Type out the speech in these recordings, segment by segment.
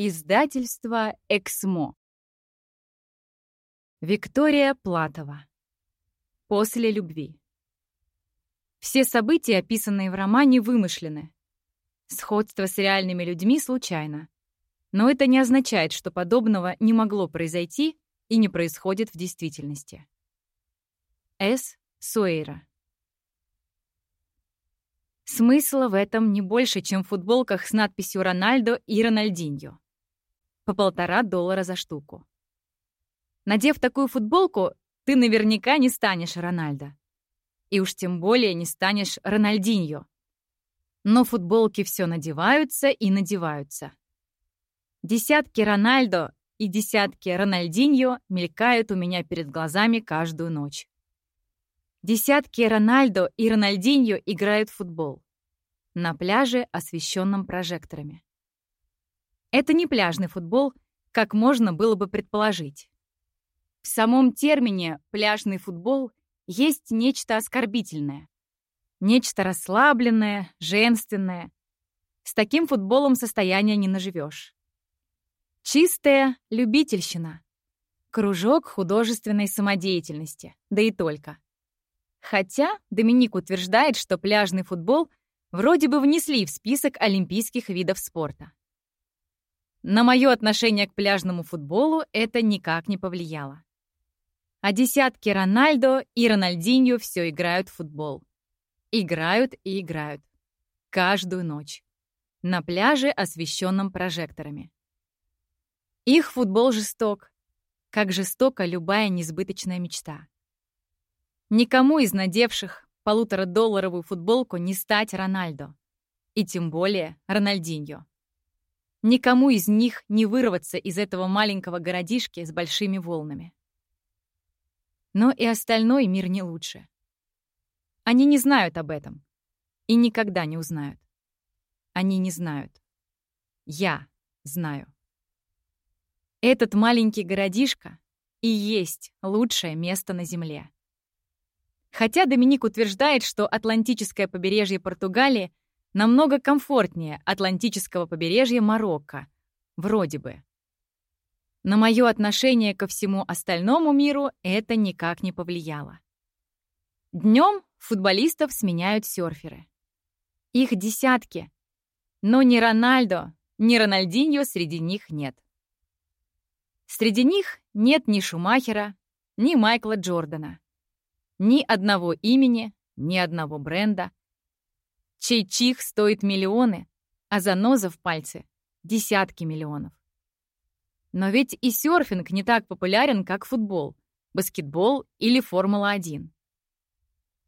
Издательство «Эксмо». Виктория Платова. После любви. Все события, описанные в романе, вымышлены. Сходство с реальными людьми случайно. Но это не означает, что подобного не могло произойти и не происходит в действительности. С. Суэйра. Смысла в этом не больше, чем в футболках с надписью «Рональдо» и «Рональдиньо» по полтора доллара за штуку. Надев такую футболку, ты наверняка не станешь Рональдо. И уж тем более не станешь Рональдиньо. Но футболки все надеваются и надеваются. Десятки Рональдо и десятки Рональдиньо мелькают у меня перед глазами каждую ночь. Десятки Рональдо и Рональдиньо играют в футбол. На пляже, освещенном прожекторами. Это не пляжный футбол, как можно было бы предположить. В самом термине «пляжный футбол» есть нечто оскорбительное. Нечто расслабленное, женственное. С таким футболом состояния не наживешь. Чистая любительщина. Кружок художественной самодеятельности, да и только. Хотя Доминик утверждает, что пляжный футбол вроде бы внесли в список олимпийских видов спорта. На мое отношение к пляжному футболу это никак не повлияло. А десятки Рональдо и Рональдиньо все играют в футбол. Играют и играют. Каждую ночь. На пляже, освещенном прожекторами. Их футбол жесток. Как жестока любая несбыточная мечта. Никому из надевших полуторадолларовую футболку не стать Рональдо. И тем более Рональдиньо. Никому из них не вырваться из этого маленького городишки с большими волнами. Но и остальной мир не лучше. Они не знают об этом. И никогда не узнают. Они не знают. Я знаю. Этот маленький городишко и есть лучшее место на Земле. Хотя Доминик утверждает, что Атлантическое побережье Португалии — намного комфортнее Атлантического побережья Марокко. Вроде бы. На мое отношение ко всему остальному миру это никак не повлияло. Днем футболистов сменяют серферы. Их десятки. Но ни Рональдо, ни Рональдиньо среди них нет. Среди них нет ни Шумахера, ни Майкла Джордана. Ни одного имени, ни одного бренда, чей чих стоит миллионы, а заноза в пальце — десятки миллионов. Но ведь и серфинг не так популярен, как футбол, баскетбол или Формула-1.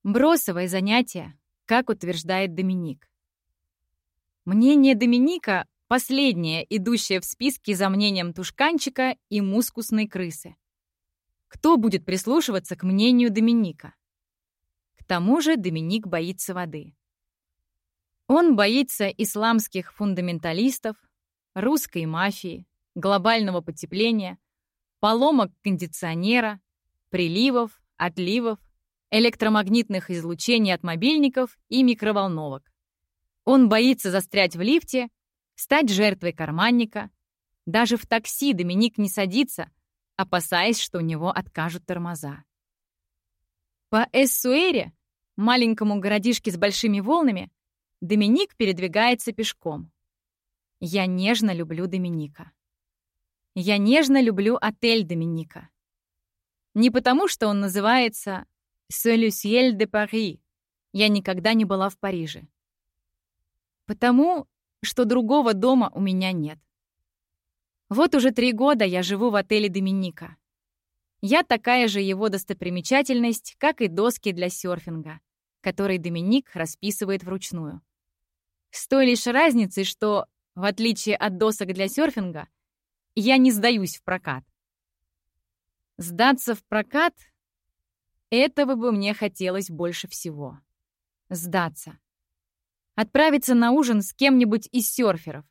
Бросовое занятие, как утверждает Доминик. Мнение Доминика — последнее, идущее в списке за мнением тушканчика и мускусной крысы. Кто будет прислушиваться к мнению Доминика? К тому же Доминик боится воды. Он боится исламских фундаменталистов, русской мафии, глобального потепления, поломок кондиционера, приливов, отливов, электромагнитных излучений от мобильников и микроволновок. Он боится застрять в лифте, стать жертвой карманника. Даже в такси Доминик не садится, опасаясь, что у него откажут тормоза. По Эссуэре, маленькому городишке с большими волнами, Доминик передвигается пешком. Я нежно люблю Доминика. Я нежно люблю отель Доминика. Не потому, что он называется «Солюсьель де Пари». Я никогда не была в Париже. Потому, что другого дома у меня нет. Вот уже три года я живу в отеле Доминика. Я такая же его достопримечательность, как и доски для серфинга, которые Доминик расписывает вручную. С той лишь разницей, что, в отличие от досок для серфинга, я не сдаюсь в прокат. Сдаться в прокат — этого бы мне хотелось больше всего. Сдаться. Отправиться на ужин с кем-нибудь из серферов.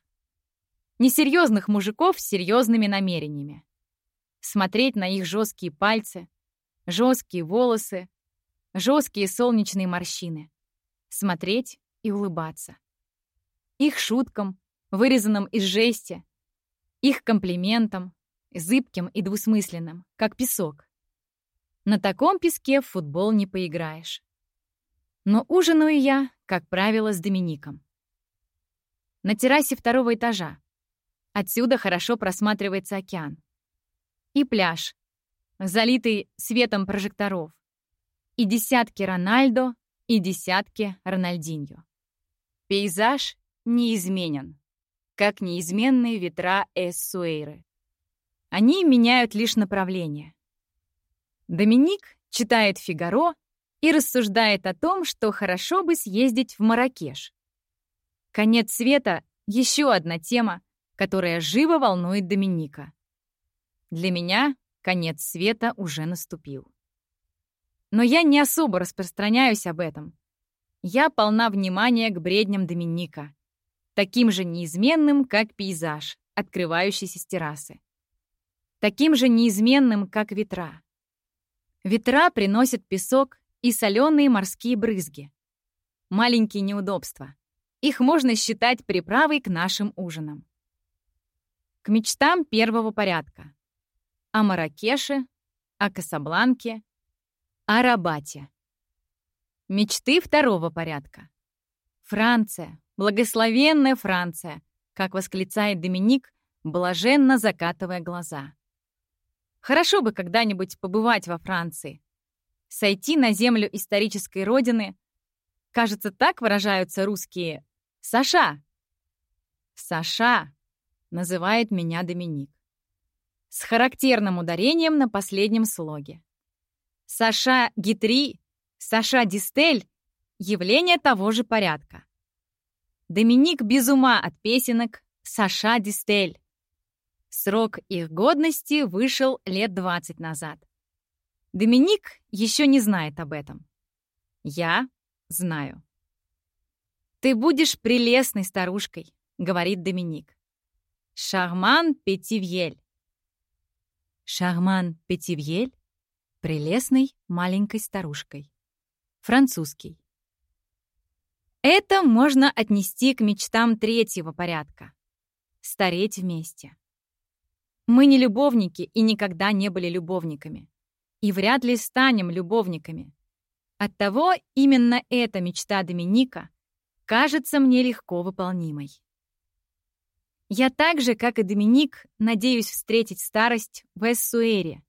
Несерьезных мужиков с серьезными намерениями. Смотреть на их жесткие пальцы, жесткие волосы, жесткие солнечные морщины. Смотреть и улыбаться их шуткам, вырезанным из жести, их комплиментом, зыбким и двусмысленным, как песок. На таком песке в футбол не поиграешь. Но ужинаю я, как правило, с Домиником. На террасе второго этажа. Отсюда хорошо просматривается океан. И пляж, залитый светом прожекторов. И десятки Рональдо, и десятки Рональдиньо. Пейзаж неизменен, как неизменные ветра Эссуэйры. Они меняют лишь направление. Доминик читает «Фигаро» и рассуждает о том, что хорошо бы съездить в Маракеш. Конец света — еще одна тема, которая живо волнует Доминика. Для меня конец света уже наступил. Но я не особо распространяюсь об этом. Я полна внимания к бредням Доминика, таким же неизменным, как пейзаж, открывающийся с террасы. Таким же неизменным, как ветра. Ветра приносят песок и соленые морские брызги. Маленькие неудобства. Их можно считать приправой к нашим ужинам. К мечтам первого порядка. О Маракеше, о Касабланке, о Рабате. Мечты второго порядка. Франция, благословенная Франция, как восклицает Доминик, блаженно закатывая глаза. Хорошо бы когда-нибудь побывать во Франции, сойти на землю исторической родины. Кажется, так выражаются русские «Саша». «Саша», — называет меня Доминик. С характерным ударением на последнем слоге. Саша Гитри, Саша Дистель — явление того же порядка. Доминик без ума от песенок Саша Дистель. Срок их годности вышел лет 20 назад. Доминик еще не знает об этом. Я знаю. «Ты будешь прелестной старушкой», — говорит Доминик. «Шарман Петивьель». Шарман Петивьель — прелестной маленькой старушкой. Французский. Это можно отнести к мечтам третьего порядка. Стареть вместе. Мы не любовники и никогда не были любовниками. И вряд ли станем любовниками. Оттого именно эта мечта Доминика кажется мне легко выполнимой. Я так же, как и Доминик, надеюсь встретить старость в Эссуэре.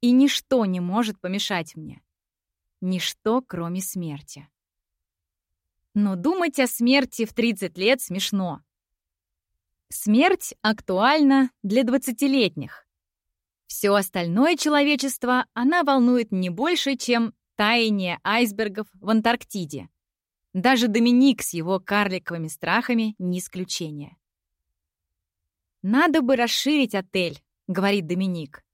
И ничто не может помешать мне. Ничто, кроме смерти. Но думать о смерти в 30 лет смешно. Смерть актуальна для двадцатилетних. Все остальное человечество она волнует не больше, чем таяние айсбергов в Антарктиде. Даже Доминик с его карликовыми страхами не исключение. «Надо бы расширить отель», — говорит Доминик.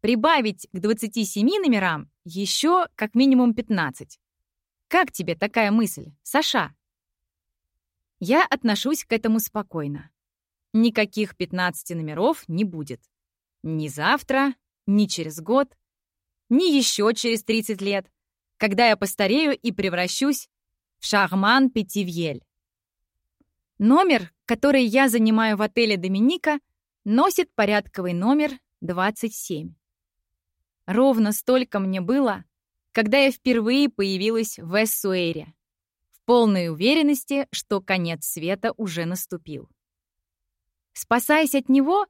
«Прибавить к 27 номерам еще как минимум 15. Как тебе такая мысль, Саша?» Я отношусь к этому спокойно. Никаких 15 номеров не будет. Ни завтра, ни через год, ни еще через 30 лет, когда я постарею и превращусь в Шарман Петивьель. Номер, который я занимаю в отеле Доминика, носит порядковый номер 27. Ровно столько мне было, когда я впервые появилась в Эссуэре, в полной уверенности, что конец света уже наступил. Спасаясь от него,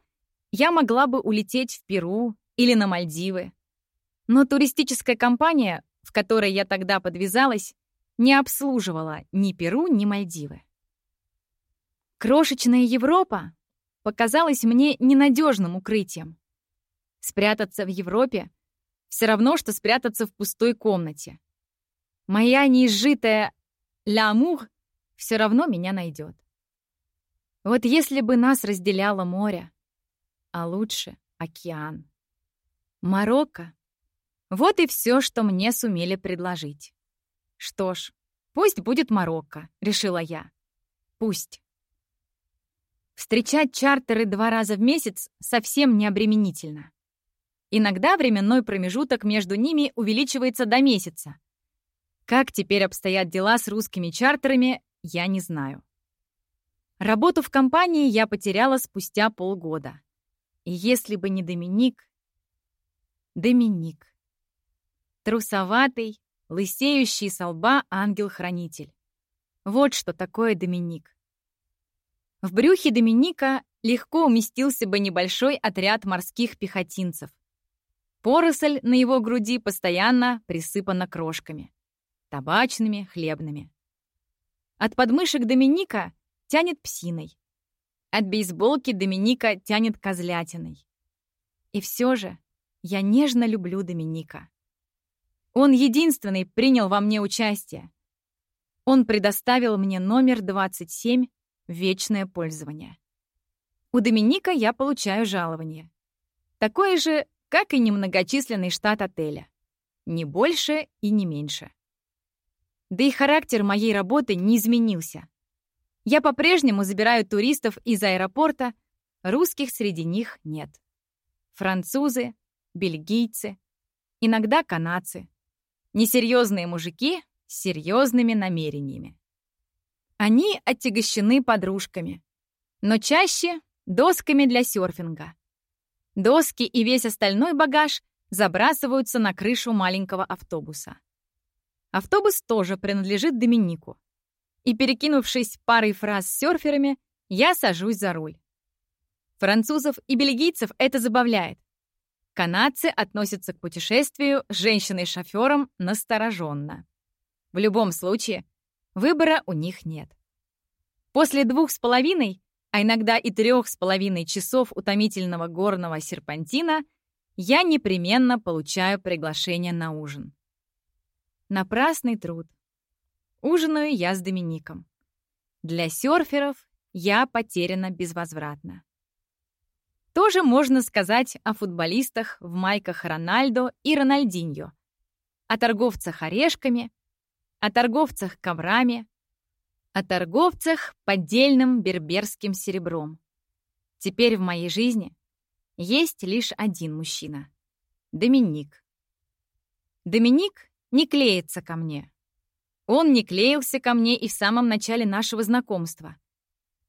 я могла бы улететь в Перу или на Мальдивы. Но туристическая компания, в которой я тогда подвязалась, не обслуживала ни Перу, ни Мальдивы. Крошечная Европа показалась мне ненадежным укрытием. Спрятаться в Европе — все равно, что спрятаться в пустой комнате. Моя неизжитая «Л'амур» все равно меня найдет. Вот если бы нас разделяло море, а лучше океан. Марокко. Вот и все, что мне сумели предложить. Что ж, пусть будет Марокко, решила я. Пусть. Встречать чартеры два раза в месяц совсем не обременительно. Иногда временной промежуток между ними увеличивается до месяца. Как теперь обстоят дела с русскими чартерами, я не знаю. Работу в компании я потеряла спустя полгода. И если бы не Доминик... Доминик. Трусоватый, лысеющий со лба ангел-хранитель. Вот что такое Доминик. В брюхе Доминика легко уместился бы небольшой отряд морских пехотинцев. Поросль на его груди постоянно присыпана крошками. Табачными, хлебными. От подмышек Доминика тянет псиной. От бейсболки Доминика тянет козлятиной. И все же я нежно люблю Доминика. Он единственный принял во мне участие. Он предоставил мне номер 27 в вечное пользование. У Доминика я получаю жалование. Такое же, как и немногочисленный штат отеля. Не больше и не меньше. Да и характер моей работы не изменился. Я по-прежнему забираю туристов из аэропорта, русских среди них нет. Французы, бельгийцы, иногда канадцы. Несерьезные мужики с серьезными намерениями. Они отягощены подружками, но чаще досками для серфинга. Доски и весь остальной багаж забрасываются на крышу маленького автобуса. Автобус тоже принадлежит Доминику. И, перекинувшись парой фраз с серферами, я сажусь за руль. Французов и бельгийцев это забавляет. Канадцы относятся к путешествию с женщиной-шофером настороженно. В любом случае, выбора у них нет. После двух с половиной а иногда и трех с половиной часов утомительного горного серпантина, я непременно получаю приглашение на ужин. Напрасный труд. Ужинаю я с Домиником. Для серферов я потеряна безвозвратно. Тоже можно сказать о футболистах в майках Рональдо и Рональдиньо, о торговцах орешками, о торговцах коврами, о торговцах поддельным берберским серебром. Теперь в моей жизни есть лишь один мужчина — Доминик. Доминик не клеится ко мне. Он не клеился ко мне и в самом начале нашего знакомства.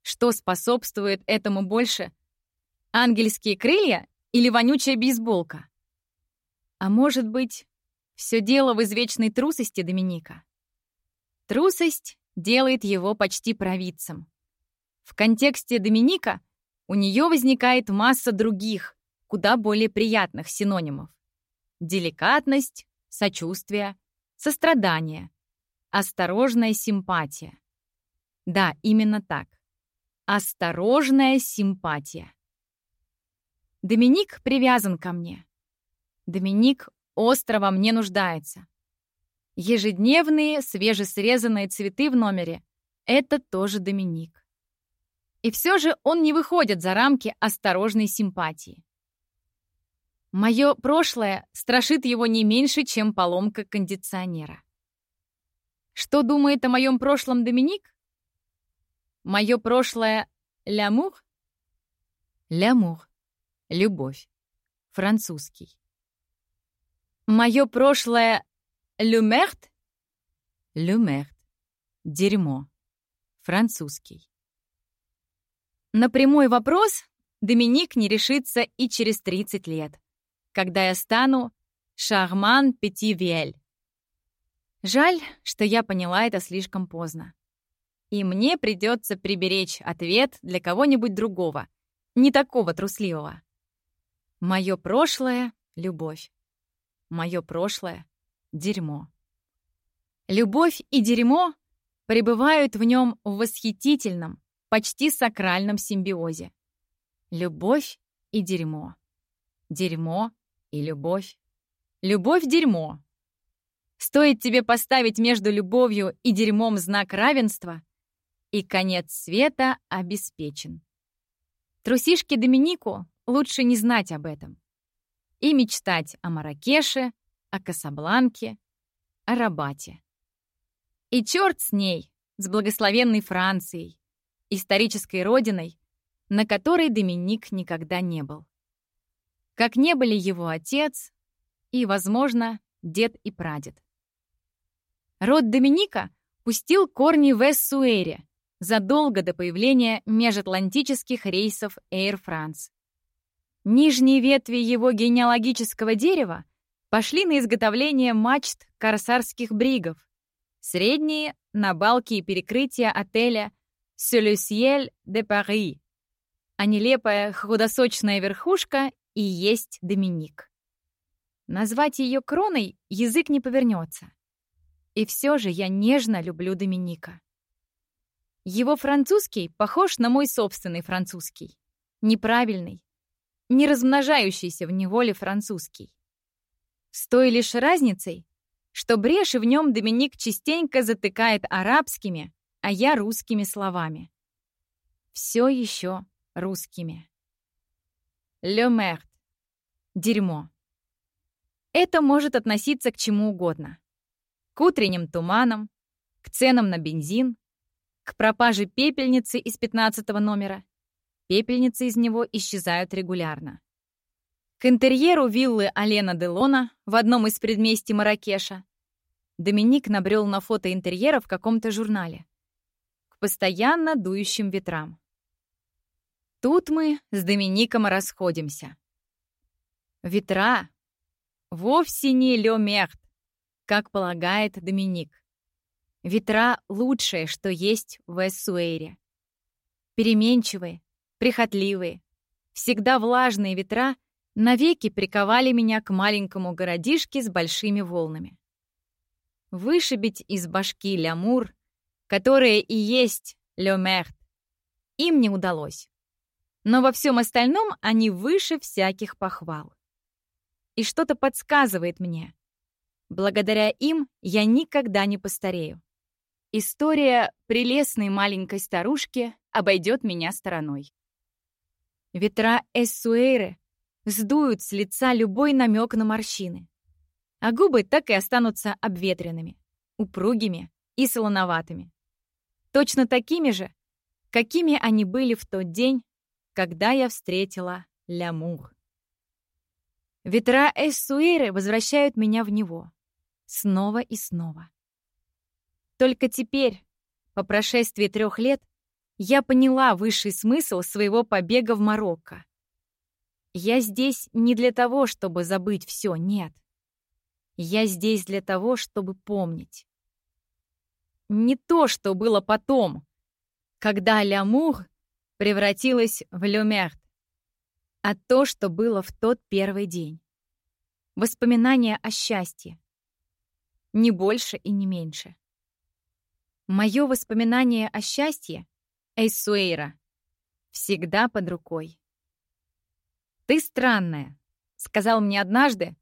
Что способствует этому больше? Ангельские крылья или вонючая бейсболка? А может быть, все дело в извечной трусости Доминика? Трусость делает его почти провидцем. В контексте Доминика у нее возникает масса других, куда более приятных синонимов. Деликатность, сочувствие, сострадание, осторожная симпатия. Да, именно так. Осторожная симпатия. Доминик привязан ко мне. Доминик остро во мне нуждается. Ежедневные свежесрезанные цветы в номере — это тоже Доминик. И все же он не выходит за рамки осторожной симпатии. Мое прошлое страшит его не меньше, чем поломка кондиционера. Что думает о моем прошлом Доминик? Мое прошлое — лямур? Лямур. Любовь. Французский. Мое прошлое Люмерт? Люмерт. Дерьмо. Французский. На прямой вопрос Доминик не решится и через 30 лет, когда я стану Шарман Петивиэль. Жаль, что я поняла это слишком поздно. И мне придется приберечь ответ для кого-нибудь другого, не такого трусливого. Мое прошлое — любовь. Мое прошлое дерьмо. Любовь и дерьмо пребывают в нем в восхитительном, почти сакральном симбиозе. Любовь и дерьмо. Дерьмо и любовь. Любовь-дерьмо. Стоит тебе поставить между любовью и дерьмом знак равенства, и конец света обеспечен. Трусишке Доминику лучше не знать об этом и мечтать о Маракеше, о Касабланке, о Рабате. И черт с ней, с благословенной Францией, исторической родиной, на которой Доминик никогда не был. Как не были его отец и, возможно, дед и прадед. Род Доминика пустил корни в Эссуэре, задолго до появления межатлантических рейсов Air France. Нижние ветви его генеалогического дерева пошли на изготовление мачт корсарских бригов, средние — на балки и перекрытия отеля «Сюлюсьель де Пари», а нелепая худосочная верхушка и есть Доминик. Назвать ее кроной язык не повернется. И все же я нежно люблю Доминика. Его французский похож на мой собственный французский. Неправильный, не размножающийся в неволе французский. С той лишь разницей, что бреши в нем Доминик частенько затыкает арабскими, а я русскими словами. Все еще русскими. Le merde. Дерьмо. Это может относиться к чему угодно. К утренним туманам, к ценам на бензин, к пропаже пепельницы из 15 номера. Пепельницы из него исчезают регулярно. К интерьеру виллы Алена Делона в одном из предместий Маракеша Доминик набрел на фото интерьера в каком-то журнале. К постоянно дующим ветрам. Тут мы с Домиником расходимся. Ветра вовсе не лё мерт, как полагает Доминик. Ветра — лучшее, что есть в Эссуэре. Переменчивые, прихотливые, всегда влажные ветра навеки приковали меня к маленькому городишке с большими волнами. Вышибить из башки лямур, которое и есть лемерт, им не удалось. Но во всем остальном они выше всяких похвал. И что-то подсказывает мне. Благодаря им я никогда не постарею. История прелестной маленькой старушки обойдет меня стороной. Ветра Эссуэйры сдуют с лица любой намек на морщины, а губы так и останутся обветренными, упругими и солоноватыми. Точно такими же, какими они были в тот день, когда я встретила Лямур. Ветра Эссуэйры возвращают меня в него. Снова и снова. Только теперь, по прошествии трех лет, я поняла высший смысл своего побега в Марокко. Я здесь не для того, чтобы забыть все, нет. Я здесь для того, чтобы помнить. Не то, что было потом, когда Лямур превратилась в Люмерт, а то, что было в тот первый день. Воспоминания о счастье. Не больше и не меньше. Мое воспоминание о счастье, Эйсуэйра, всегда под рукой. «Ты странная», — сказал мне однажды,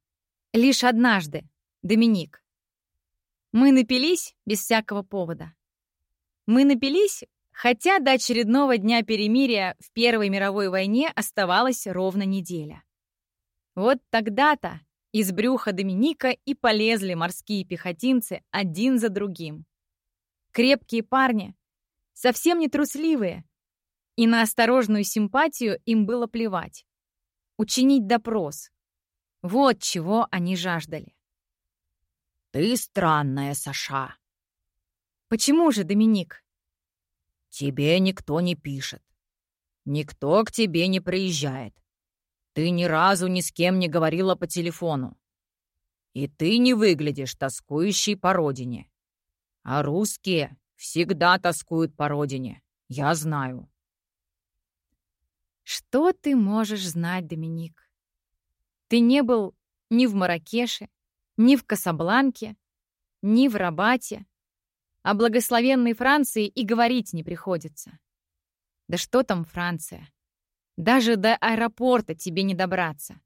лишь однажды, Доминик. Мы напились без всякого повода. Мы напились, хотя до очередного дня перемирия в Первой мировой войне оставалась ровно неделя. Вот тогда-то из брюха Доминика и полезли морские пехотинцы один за другим. Крепкие парни, совсем не трусливые, и на осторожную симпатию им было плевать. Учинить допрос. Вот чего они жаждали. «Ты странная, Саша». «Почему же, Доминик?» «Тебе никто не пишет. Никто к тебе не приезжает. Ты ни разу ни с кем не говорила по телефону. И ты не выглядишь тоскующей по родине. А русские всегда тоскуют по родине. Я знаю. Что ты можешь знать, Доминик? Ты не был ни в Маракеше, ни в Касабланке, ни в Рабате. О благословенной Франции и говорить не приходится. Да что там Франция? Даже до аэропорта тебе не добраться.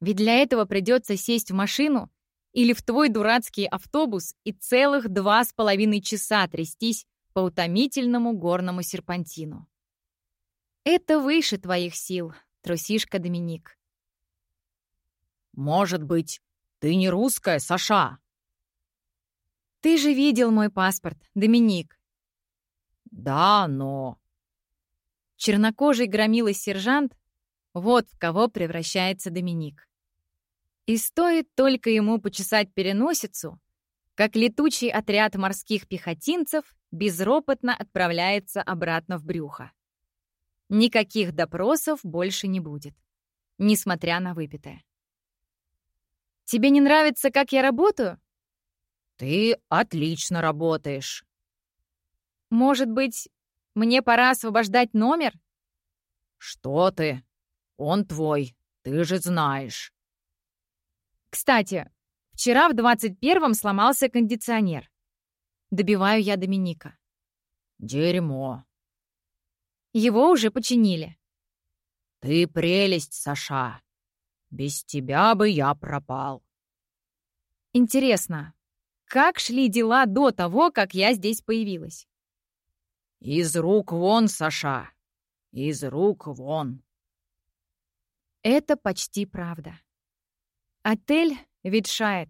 Ведь для этого придется сесть в машину или в твой дурацкий автобус и целых два с половиной часа трястись по утомительному горному серпантину. Это выше твоих сил, трусишка Доминик. Может быть, ты не русская, Саша? Ты же видел мой паспорт, Доминик. Да, но... Чернокожий громилый сержант — вот в кого превращается Доминик. И стоит только ему почесать переносицу, как летучий отряд морских пехотинцев безропотно отправляется обратно в брюхо. Никаких допросов больше не будет, несмотря на выпитое. «Тебе не нравится, как я работаю?» «Ты отлично работаешь». «Может быть, мне пора освобождать номер?» «Что ты? Он твой, ты же знаешь». «Кстати, вчера в 21-м сломался кондиционер. Добиваю я Доминика. Дерьмо. Его уже починили. Ты прелесть, Саша. Без тебя бы я пропал. Интересно, как шли дела до того, как я здесь появилась? Из рук вон, Саша. Из рук вон. Это почти правда. Отель ветшает.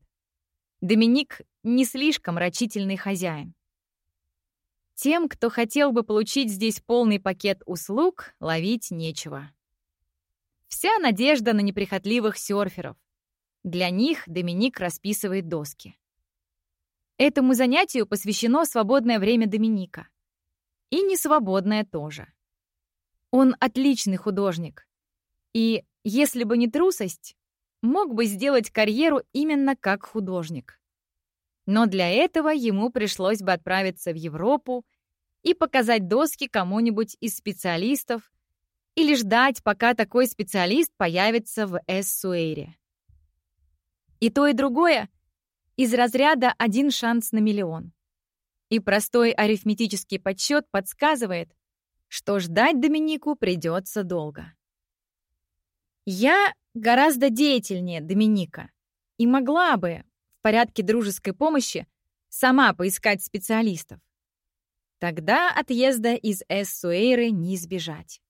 Доминик не слишком рачительный хозяин. Тем, кто хотел бы получить здесь полный пакет услуг, ловить нечего. Вся надежда на неприхотливых серферов. Для них Доминик расписывает доски. Этому занятию посвящено свободное время Доминика. И несвободное тоже. Он отличный художник. И, если бы не трусость, мог бы сделать карьеру именно как художник. Но для этого ему пришлось бы отправиться в Европу и показать доски кому-нибудь из специалистов или ждать, пока такой специалист появится в Эссуэре. И то, и другое из разряда «один шанс на миллион». И простой арифметический подсчет подсказывает, что ждать Доминику придется долго. Я гораздо деятельнее Доминика и могла бы, в порядке дружеской помощи сама поискать специалистов. Тогда отъезда из Эссуэйры не избежать.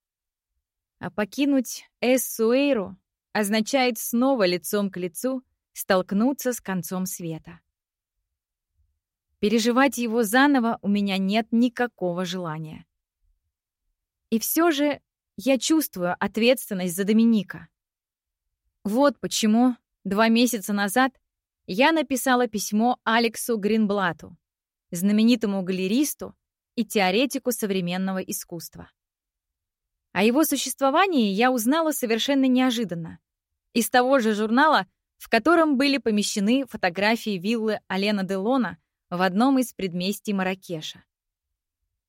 А покинуть Эссуэйру означает снова лицом к лицу столкнуться с концом света. Переживать его заново у меня нет никакого желания. И все же я чувствую ответственность за Доминика. Вот почему два месяца назад я написала письмо Алексу Гринблату, знаменитому галеристу и теоретику современного искусства. О его существовании я узнала совершенно неожиданно. Из того же журнала, в котором были помещены фотографии виллы Алена Делона в одном из предместий Маракеша.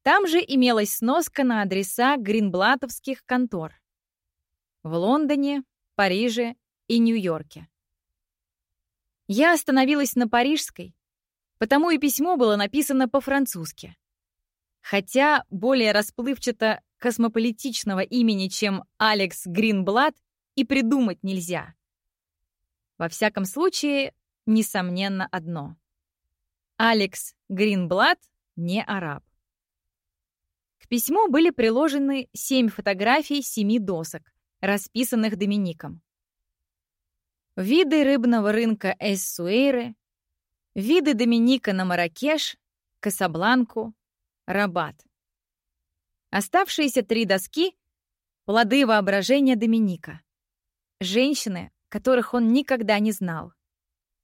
Там же имелась сноска на адреса гринблатовских контор в Лондоне, Париже и Нью-Йорке. Я остановилась на парижской, потому и письмо было написано по-французски. Хотя более расплывчато космополитичного имени, чем Алекс Гринблад, и придумать нельзя. Во всяком случае, несомненно одно. Алекс Гринблад не араб. К письму были приложены семь фотографий семи досок, расписанных Домиником виды рыбного рынка Эссуэйры, виды Доминика на Маракеш, Касабланку, Рабат. Оставшиеся три доски — плоды воображения Доминика. Женщины, которых он никогда не знал.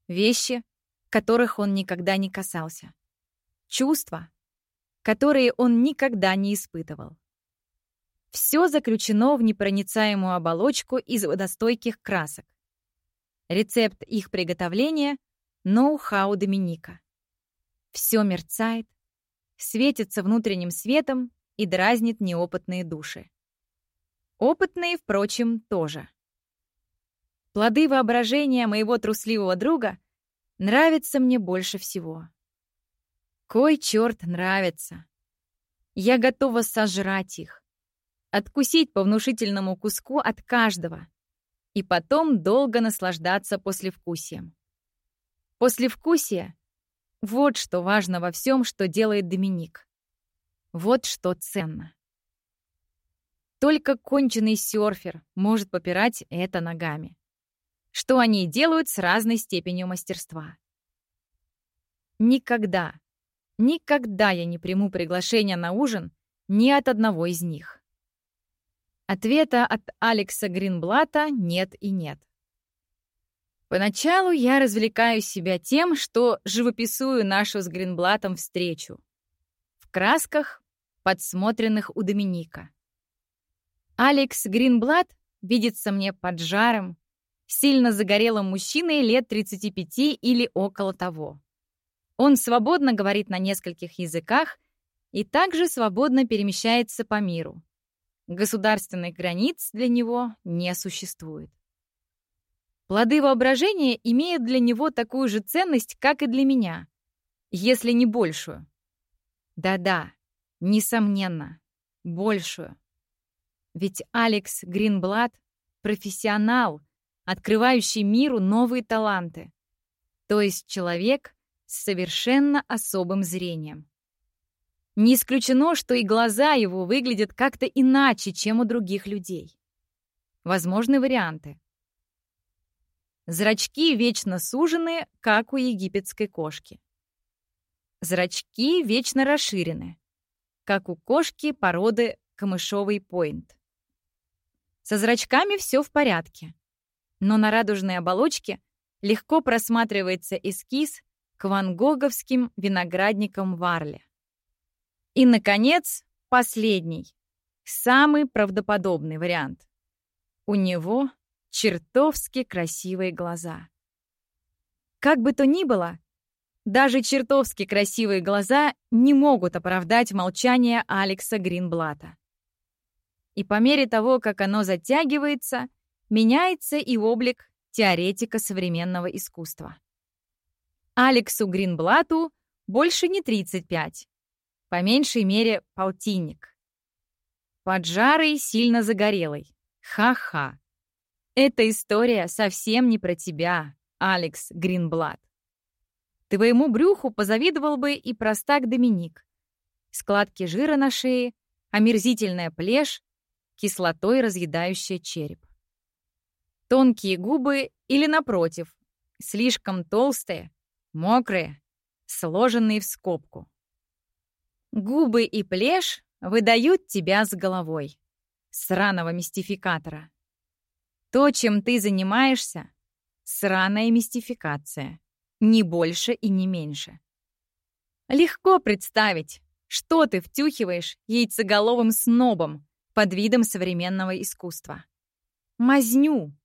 Вещи, которых он никогда не касался. Чувства, которые он никогда не испытывал. Все заключено в непроницаемую оболочку из водостойких красок. Рецепт их приготовления — ноу-хау Доминика. Все мерцает, светится внутренним светом и дразнит неопытные души. Опытные, впрочем, тоже. Плоды воображения моего трусливого друга нравятся мне больше всего. Кой черт нравится. Я готова сожрать их, откусить по внушительному куску от каждого, и потом долго наслаждаться послевкусием. Послевкусие — вот что важно во всем, что делает Доминик. Вот что ценно. Только конченый серфер может попирать это ногами. Что они делают с разной степенью мастерства. Никогда, никогда я не приму приглашение на ужин ни от одного из них. Ответа от Алекса Гринблата нет и нет. Поначалу я развлекаю себя тем, что живописую нашу с Гринблатом встречу. В красках, подсмотренных у Доминика. Алекс Гринблад видится мне поджарым, сильно загорелым мужчиной лет 35 или около того. Он свободно говорит на нескольких языках и также свободно перемещается по миру. Государственных границ для него не существует. Плоды воображения имеют для него такую же ценность, как и для меня, если не большую. Да-да, несомненно, большую. Ведь Алекс Гринблад — профессионал, открывающий миру новые таланты. То есть человек с совершенно особым зрением. Не исключено, что и глаза его выглядят как-то иначе, чем у других людей. Возможны варианты. Зрачки вечно сужены, как у египетской кошки. Зрачки вечно расширены, как у кошки породы камышовый пойнт. Со зрачками все в порядке, но на радужной оболочке легко просматривается эскиз к вангоговским виноградникам Варле. И, наконец, последний, самый правдоподобный вариант. У него чертовски красивые глаза. Как бы то ни было, даже чертовски красивые глаза не могут оправдать молчание Алекса Гринблата. И по мере того, как оно затягивается, меняется и облик теоретика современного искусства. Алексу Гринблату больше не 35, по меньшей мере полтинник. Поджарый, сильно загорелый. Ха-ха. Эта история совсем не про тебя, Алекс Гринблат. Твоему брюху позавидовал бы и простак Доминик. Складки жира на шее, омерзительная плешь, кислотой разъедающая череп. Тонкие губы или, напротив, слишком толстые, мокрые, сложенные в скобку. Губы и плешь выдают тебя с головой. Сраного мистификатора. То, чем ты занимаешься, сраная мистификация. Ни больше и не меньше. Легко представить, что ты втюхиваешь яйцеголовым снобом под видом современного искусства. Мазню.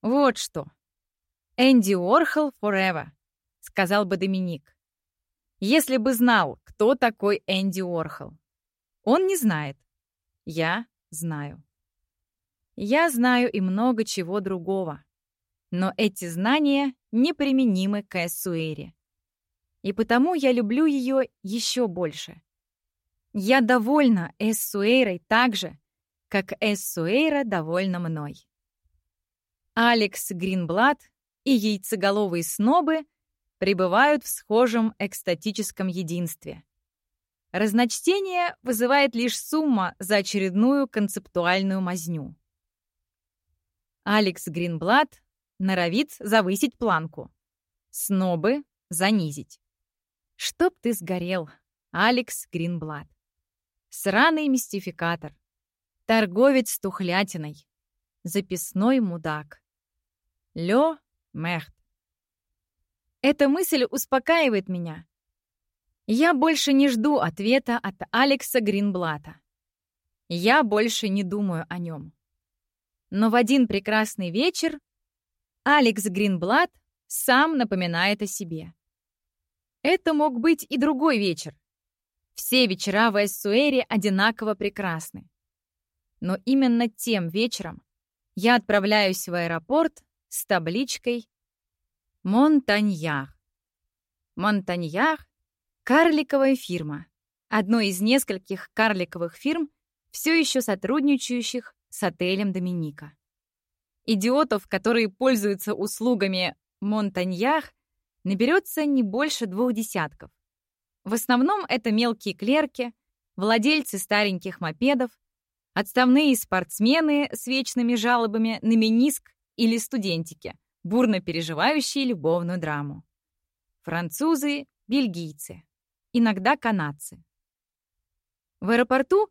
Вот что. Энди Уорхол forever, сказал бы Доминик. Если бы знал, кто такой Энди Уорхол. Он не знает. Я знаю. Я знаю и много чего другого. Но эти знания неприменимы к Эссуэре. И потому я люблю ее еще больше. Я довольна Эссуэйрой так же, как Эссуэйра довольна мной. Алекс Гринблад и яйцеголовые снобы пребывают в схожем экстатическом единстве. Разночтение вызывает лишь сумма за очередную концептуальную мазню. Алекс Гринблад норовит завысить планку. Снобы — занизить. Чтоб ты сгорел, Алекс Гринблад. Сраный мистификатор. Торговец тухлятиной. Записной мудак. Лё Мехт. Эта мысль успокаивает меня. Я больше не жду ответа от Алекса Гринблата. Я больше не думаю о нем. Но в один прекрасный вечер Алекс Гринблат сам напоминает о себе. Это мог быть и другой вечер. Все вечера в Эссуэре одинаково прекрасны. Но именно тем вечером я отправляюсь в аэропорт с табличкой Монтаньяр. Монтаньяр — карликовая фирма. Одно из нескольких карликовых фирм, все еще сотрудничающих с отелем Доминика. Идиотов, которые пользуются услугами Монтаньяр, наберется не больше двух десятков. В основном это мелкие клерки, владельцы стареньких мопедов, отставные спортсмены с вечными жалобами на мениск или студентики — бурно переживающие любовную драму. Французы, бельгийцы, иногда канадцы. В аэропорту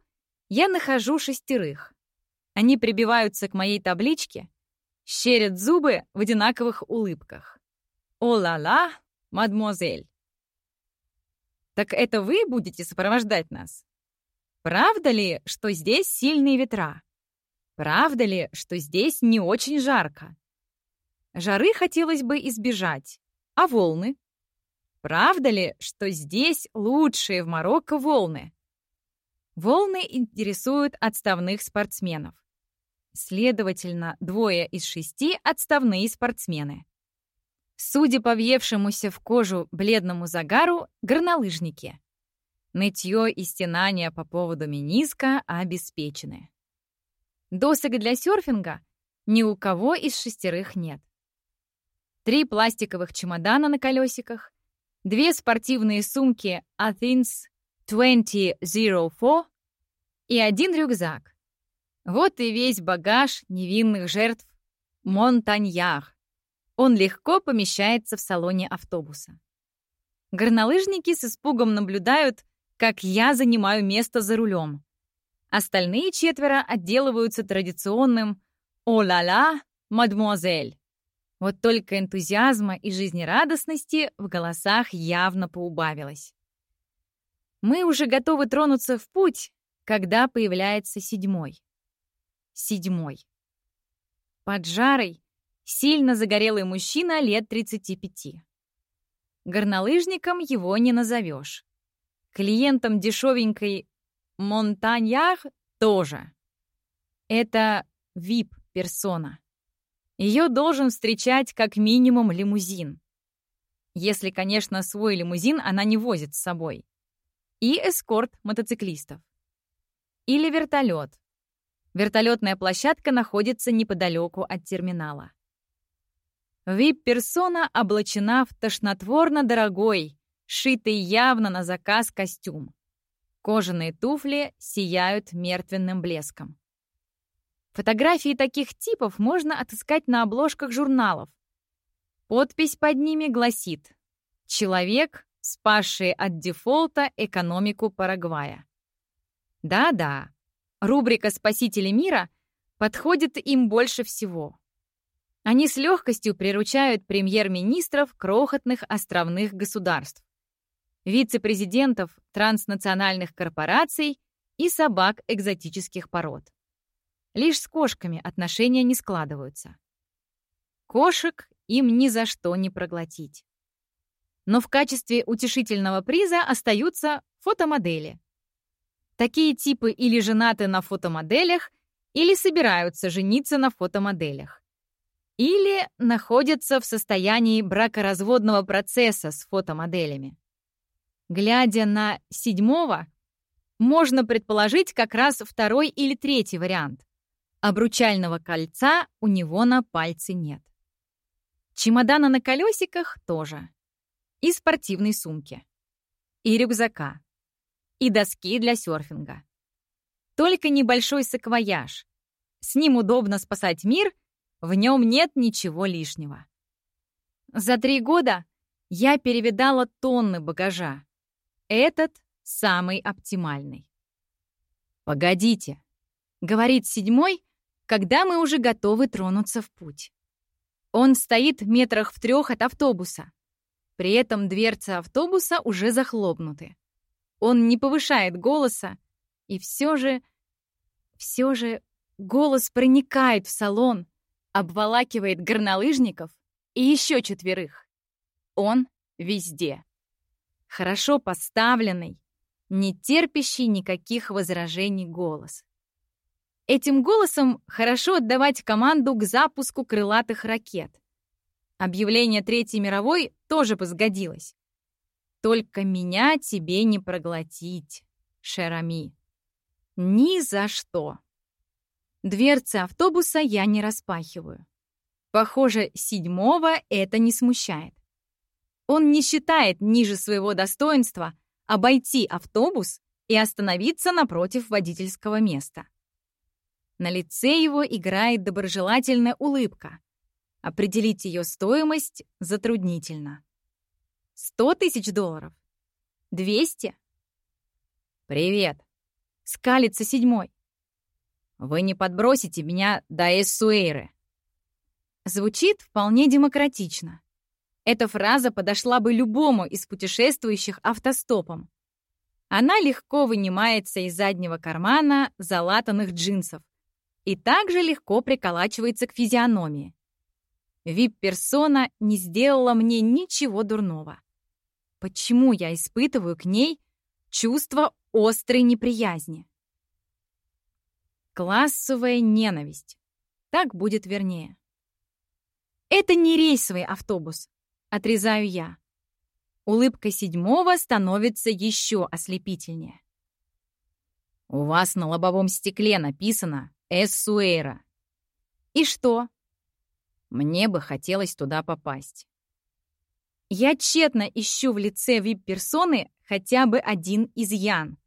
я нахожу шестерых. Они прибиваются к моей табличке, щерят зубы в одинаковых улыбках. «О-ла-ла, мадемуазель!» Так это вы будете сопровождать нас? Правда ли, что здесь сильные ветра? Правда ли, что здесь не очень жарко? Жары хотелось бы избежать. А волны? Правда ли, что здесь лучшие в Марокко волны? Волны интересуют отставных спортсменов. Следовательно, двое из шести — отставные спортсмены. Судя по въевшемуся в кожу бледному загару, горнолыжники. Нытье и стенания по поводу миниска обеспечены. Досок для серфинга ни у кого из шестерых нет. Три пластиковых чемодана на колесиках, две спортивные сумки Athens 2004 и один рюкзак. Вот и весь багаж невинных жертв Монтаньях. Он легко помещается в салоне автобуса. Горнолыжники с испугом наблюдают, как я занимаю место за рулем. Остальные четверо отделываются традиционным «О-ла-ла, мадемуазель». Вот только энтузиазма и жизнерадостности в голосах явно поубавилось. Мы уже готовы тронуться в путь, когда появляется седьмой. Седьмой. Под жарой сильно загорелый мужчина лет 35. Горнолыжником его не назовешь. Клиентом дешевенькой Монтаньях тоже. Это VIP-персона. Ее должен встречать как минимум лимузин. Если, конечно, свой лимузин она не возит с собой. И эскорт мотоциклистов. Или вертолет. Вертолетная площадка находится неподалеку от терминала. Вип-персона облачена в тошнотворно дорогой, шитый явно на заказ костюм. Кожаные туфли сияют мертвенным блеском. Фотографии таких типов можно отыскать на обложках журналов. Подпись под ними гласит «Человек, спасший от дефолта экономику Парагвая». Да-да, рубрика «Спасители мира» подходит им больше всего. Они с легкостью приручают премьер-министров крохотных островных государств, вице-президентов транснациональных корпораций и собак экзотических пород. Лишь с кошками отношения не складываются. Кошек им ни за что не проглотить. Но в качестве утешительного приза остаются фотомодели. Такие типы или женаты на фотомоделях, или собираются жениться на фотомоделях. Или находятся в состоянии бракоразводного процесса с фотомоделями. Глядя на седьмого, можно предположить как раз второй или третий вариант. Обручального кольца у него на пальце нет. Чемодана на колесиках тоже. И спортивной сумки. И рюкзака. И доски для серфинга. Только небольшой саквояж. С ним удобно спасать мир, в нем нет ничего лишнего. За три года я перевидала тонны багажа. Этот самый оптимальный. «Погодите», — говорит седьмой, когда мы уже готовы тронуться в путь. Он стоит метрах в трех от автобуса. При этом дверцы автобуса уже захлопнуты. Он не повышает голоса, и все же, все же голос проникает в салон, обволакивает горнолыжников и еще четверых. Он везде. Хорошо поставленный, не терпящий никаких возражений голос. Этим голосом хорошо отдавать команду к запуску крылатых ракет. Объявление Третьей мировой тоже бы сгодилось. Только меня тебе не проглотить, Шерами. Ни за что. Дверцы автобуса я не распахиваю. Похоже, седьмого это не смущает. Он не считает ниже своего достоинства обойти автобус и остановиться напротив водительского места. На лице его играет доброжелательная улыбка. Определить ее стоимость затруднительно. Сто тысяч долларов? Двести? «Привет!» — скалится седьмой. «Вы не подбросите меня до Эссуэйры?» Звучит вполне демократично. Эта фраза подошла бы любому из путешествующих автостопом. Она легко вынимается из заднего кармана залатанных джинсов и также легко приколачивается к физиономии. Вип-персона не сделала мне ничего дурного. Почему я испытываю к ней чувство острой неприязни? Классовая ненависть. Так будет вернее. Это не рейсовый автобус, отрезаю я. Улыбка седьмого становится еще ослепительнее. У вас на лобовом стекле написано «Эссуэйра». И что? Мне бы хотелось туда попасть. Я тщетно ищу в лице вип-персоны хотя бы один изъян.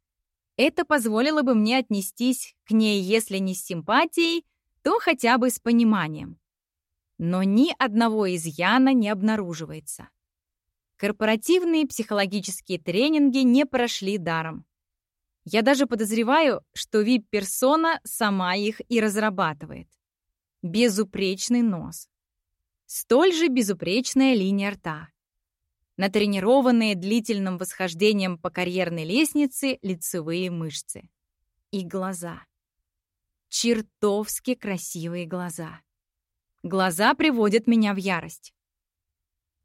Это позволило бы мне отнестись к ней, если не с симпатией, то хотя бы с пониманием. Но ни одного изъяна не обнаруживается. Корпоративные психологические тренинги не прошли даром. Я даже подозреваю, что вип-персона сама их и разрабатывает. Безупречный нос. Столь же безупречная линия рта натренированные длительным восхождением по карьерной лестнице лицевые мышцы. И глаза. Чертовски красивые глаза. Глаза приводят меня в ярость.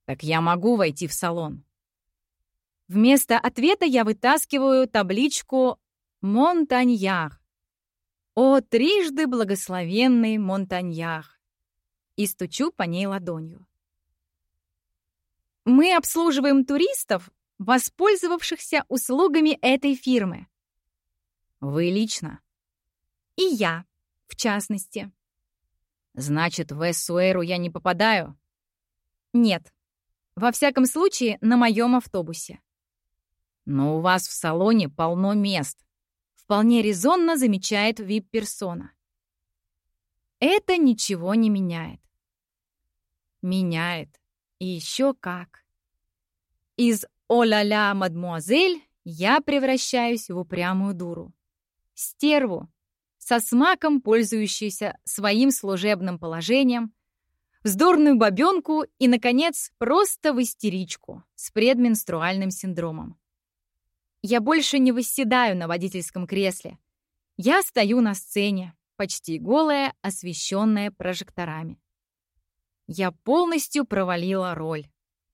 Так я могу войти в салон. Вместо ответа я вытаскиваю табличку «Монтаньях». «О, трижды благословенный Монтаньях!» и стучу по ней ладонью. Мы обслуживаем туристов, воспользовавшихся услугами этой фирмы. Вы лично? И я, в частности. Значит, в Эссуэру я не попадаю? Нет. Во всяком случае, на моем автобусе. Но у вас в салоне полно мест. Вполне резонно замечает вип-персона. Это ничего не меняет. Меняет. И еще как. Из «О-ля-ля, мадмуазель» я превращаюсь в упрямую дуру. Стерву, со смаком пользующуюся своим служебным положением, вздорную бабенку и, наконец, просто в истеричку с предменструальным синдромом. Я больше не восседаю на водительском кресле. Я стою на сцене, почти голая, освещенная прожекторами. Я полностью провалила роль.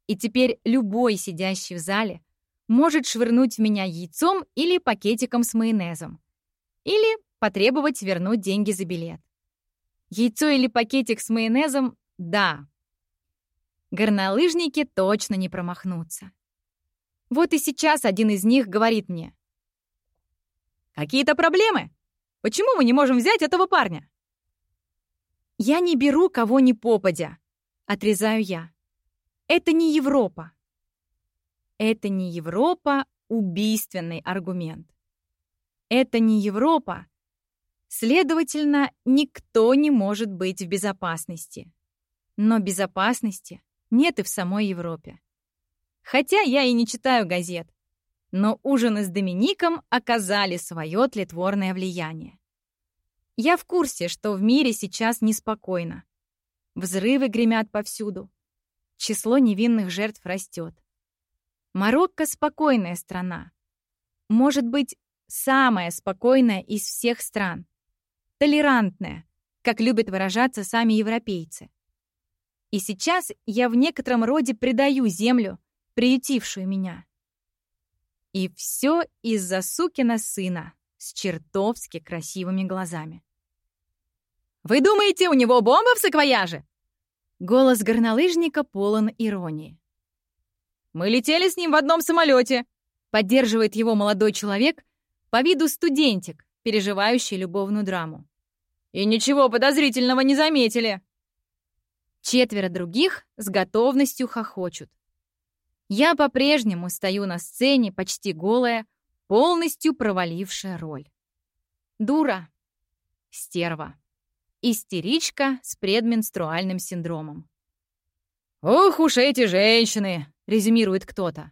И теперь любой сидящий в зале может швырнуть в меня яйцом или пакетиком с майонезом. Или потребовать вернуть деньги за билет. Яйцо или пакетик с майонезом — да. Горнолыжники точно не промахнутся. Вот и сейчас один из них говорит мне. «Какие-то проблемы? Почему мы не можем взять этого парня?» Я не беру кого ни попадя. Отрезаю я. Это не Европа. Это не Европа — убийственный аргумент. Это не Европа. Следовательно, никто не может быть в безопасности. Но безопасности нет и в самой Европе. Хотя я и не читаю газет, но ужины с Домиником оказали свое тлетворное влияние. Я в курсе, что в мире сейчас неспокойно. Взрывы гремят повсюду. Число невинных жертв растет. Марокко — спокойная страна. Может быть, самая спокойная из всех стран. Толерантная, как любят выражаться сами европейцы. И сейчас я в некотором роде предаю землю, приютившую меня. И все из-за сукина сына с чертовски красивыми глазами. Вы думаете, у него бомба в саквояже?» Голос горнолыжника полон иронии. «Мы летели с ним в одном самолете», — поддерживает его молодой человек, по виду студентик, переживающий любовную драму. «И ничего подозрительного не заметили». Четверо других с готовностью хохочут. Я по-прежнему стою на сцене, почти голая, полностью провалившая роль. Дура. Стерва. Истеричка с предменструальным синдромом. «Ох уж эти женщины!» — резюмирует кто-то.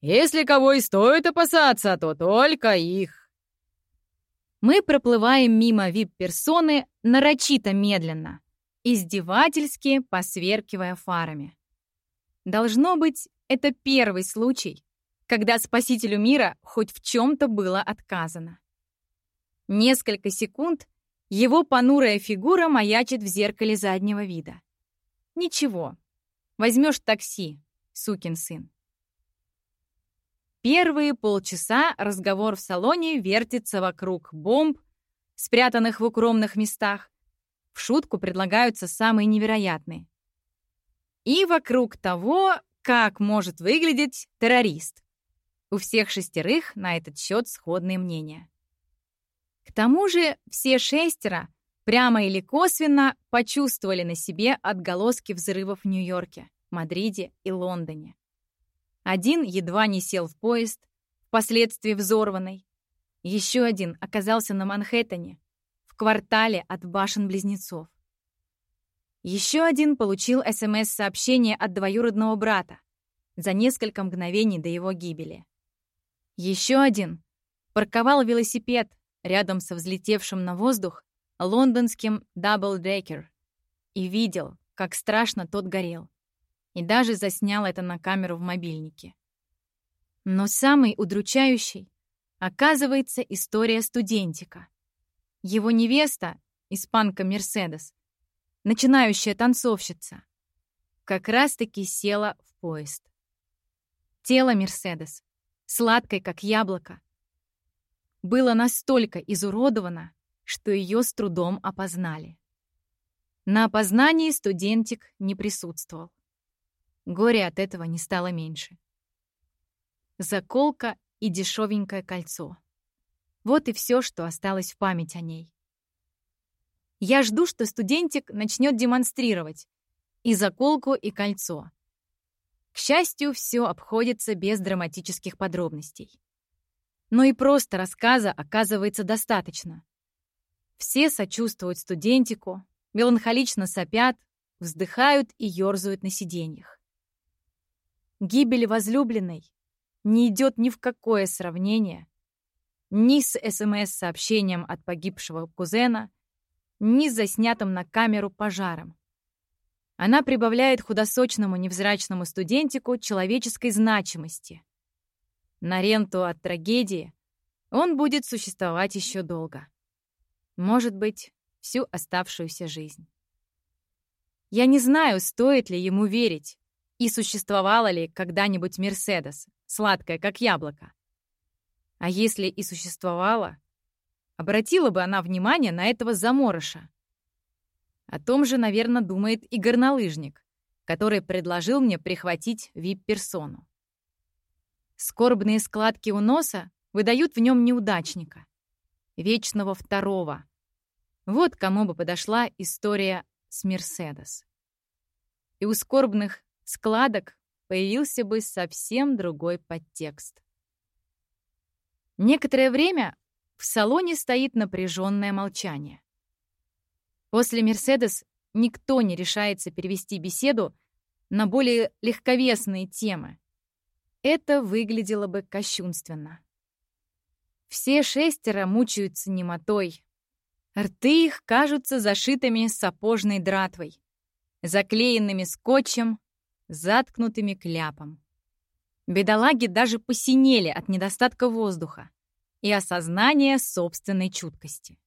«Если кого и стоит опасаться, то только их». Мы проплываем мимо вип-персоны нарочито медленно, издевательски посверкивая фарами. Должно быть, это первый случай, когда спасителю мира хоть в чем-то было отказано. Несколько секунд его понурая фигура маячит в зеркале заднего вида. Ничего, возьмешь такси, сукин сын. Первые полчаса разговор в салоне вертится вокруг бомб, спрятанных в укромных местах. В шутку предлагаются самые невероятные. И вокруг того, как может выглядеть террорист. У всех шестерых на этот счет сходные мнения. К тому же все шестеро, прямо или косвенно, почувствовали на себе отголоски взрывов в Нью-Йорке, Мадриде и Лондоне. Один едва не сел в поезд, впоследствии взорванный. Еще один оказался на Манхэттене, в квартале от башен-близнецов. Еще один получил СМС-сообщение от двоюродного брата за несколько мгновений до его гибели. Еще один парковал велосипед рядом со взлетевшим на воздух лондонским даблдекер и видел, как страшно тот горел. И даже заснял это на камеру в мобильнике. Но самый удручающий оказывается история студентика. Его невеста, испанка Мерседес, начинающая танцовщица, как раз-таки села в поезд. Тело Мерседес, сладкой как яблоко, было настолько изуродовано, что ее с трудом опознали. На опознании студентик не присутствовал. Горе от этого не стало меньше. Заколка и дешевенькое кольцо. Вот и все, что осталось в память о ней. Я жду, что студентик начнет демонстрировать и заколку, и кольцо. К счастью, все обходится без драматических подробностей. Но и просто рассказа оказывается достаточно. Все сочувствуют студентику, меланхолично сопят, вздыхают и ерзают на сиденьях. Гибель возлюбленной не идет ни в какое сравнение ни с СМС-сообщением от погибшего кузена, ни заснятым на камеру пожаром. Она прибавляет худосочному невзрачному студентику человеческой значимости. На ренту от трагедии он будет существовать еще долго. Может быть, всю оставшуюся жизнь. Я не знаю, стоит ли ему верить, и существовала ли когда-нибудь Мерседес, сладкая, как яблоко. А если и существовала, Обратила бы она внимание на этого заморыша. О том же, наверное, думает и горнолыжник, который предложил мне прихватить вип-персону. Скорбные складки у носа выдают в нем неудачника, вечного второго. Вот кому бы подошла история с Мерседес. И у скорбных складок появился бы совсем другой подтекст. Некоторое время в салоне стоит напряженное молчание. После «Мерседес» никто не решается перевести беседу на более легковесные темы. Это выглядело бы кощунственно. Все шестеро мучаются немотой. Рты их кажутся зашитыми сапожной дратвой, заклеенными скотчем, заткнутыми кляпом. Бедолаги даже посинели от недостатка воздуха и осознание собственной чуткости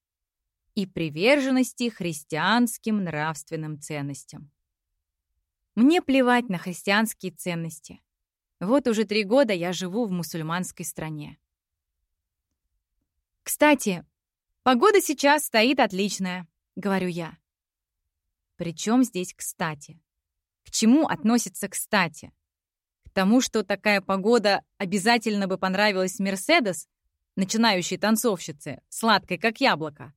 и приверженности христианским нравственным ценностям. Мне плевать на христианские ценности. Вот уже три года я живу в мусульманской стране. «Кстати, погода сейчас стоит отличная», — говорю я. Причем здесь «кстати»? К чему относится «кстати»? К тому, что такая погода обязательно бы понравилась Мерседес начинающей танцовщицы, сладкой как яблоко.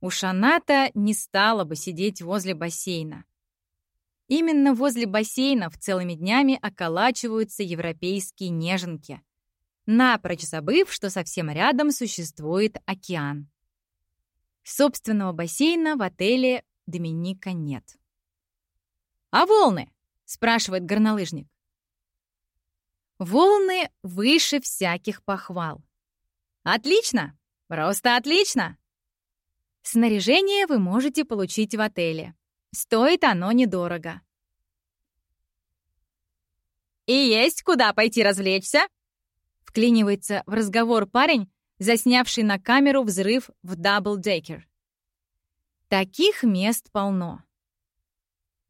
Уж она-то не стала бы сидеть возле бассейна. Именно возле бассейнов целыми днями околачиваются европейские неженки, напрочь забыв, что совсем рядом существует океан. Собственного бассейна в отеле Доминика нет. «А волны?» — спрашивает горнолыжник. Волны выше всяких похвал. Отлично! Просто отлично! Снаряжение вы можете получить в отеле. Стоит оно недорого. И есть куда пойти развлечься?» Вклинивается в разговор парень, заснявший на камеру взрыв в даблдекер. Таких мест полно.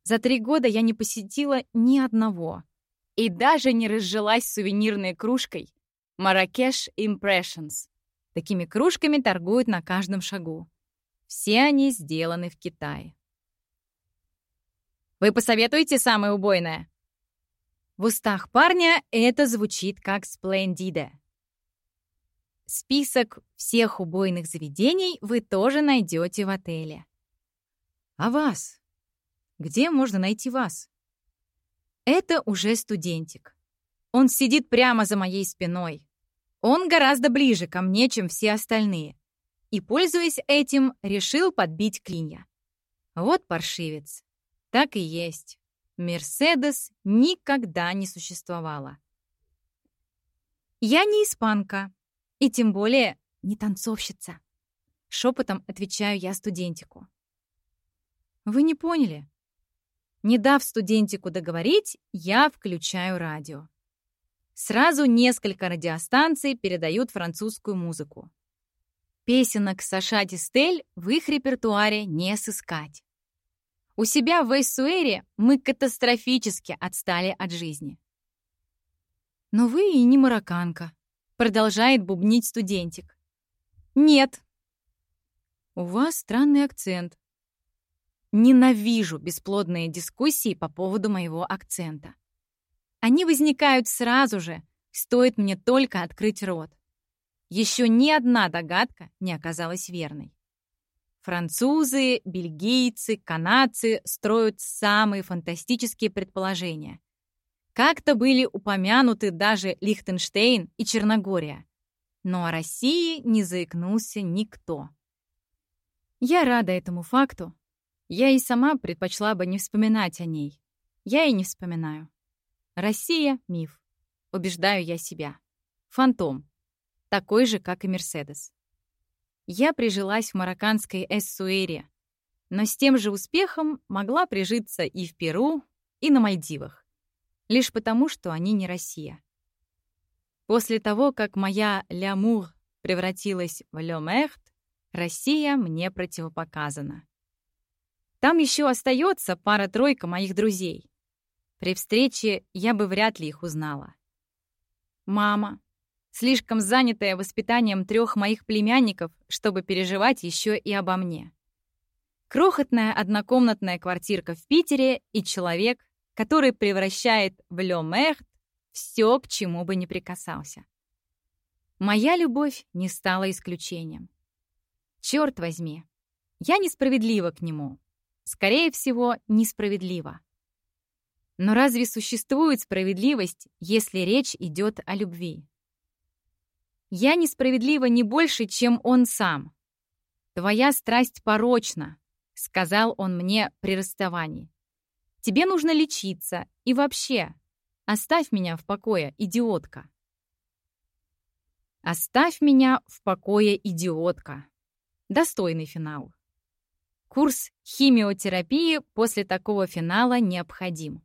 За три года я не посетила ни одного и даже не разжилась сувенирной кружкой Marrakesh Impressions. Такими кружками торгуют на каждом шагу. Все они сделаны в Китае. «Вы посоветуете самое убойное?» В устах парня это звучит как «сплендиде». Список всех убойных заведений вы тоже найдете в отеле. А вас? Где можно найти вас? Это уже студентик. Он сидит прямо за моей спиной. Он гораздо ближе ко мне, чем все остальные. И, пользуясь этим, решил подбить клинья. Вот паршивец. Так и есть. Мерседес никогда не существовала. Я не испанка, и тем более не танцовщица. Шепотом отвечаю я студентику. Вы не поняли. Не дав студентику договорить, я включаю радио. Сразу несколько радиостанций передают французскую музыку. Песенок Саша Дистель в их репертуаре не сыскать. У себя в Эйсуэре мы катастрофически отстали от жизни. «Но вы и не марокканка», — продолжает бубнить студентик. «Нет». «У вас странный акцент». Ненавижу бесплодные дискуссии по поводу моего акцента. Они возникают сразу же, стоит мне только открыть рот. Еще ни одна догадка не оказалась верной. Французы, бельгийцы, канадцы строят самые фантастические предположения. Как-то были упомянуты даже Лихтенштейн и Черногория. Но о России не заикнулся никто. Я рада этому факту. Я и сама предпочла бы не вспоминать о ней. Я и не вспоминаю. Россия — миф. Убеждаю я себя. Фантом. Такой же, как и Мерседес. Я прижилась в марокканской Эссуэре, но с тем же успехом могла прижиться и в Перу, и на Мальдивах. Лишь потому, что они не Россия. После того, как моя «Лямур» превратилась в «Лемехт», Россия мне противопоказана. Там еще остается пара-тройка моих друзей. При встрече я бы вряд ли их узнала. Мама, слишком занятая воспитанием трех моих племянников, чтобы переживать еще и обо мне. Крохотная однокомнатная квартирка в Питере и человек, который превращает в Ле все, к чему бы ни прикасался. Моя любовь не стала исключением. Черт возьми, я несправедлива к нему. Скорее всего, несправедлива. Но разве существует справедливость, если речь идет о любви? Я несправедлива не больше, чем он сам. Твоя страсть порочна, сказал он мне при расставании. Тебе нужно лечиться и вообще оставь меня в покое, идиотка. Оставь меня в покое, идиотка. Достойный финал. Курс химиотерапии после такого финала необходим.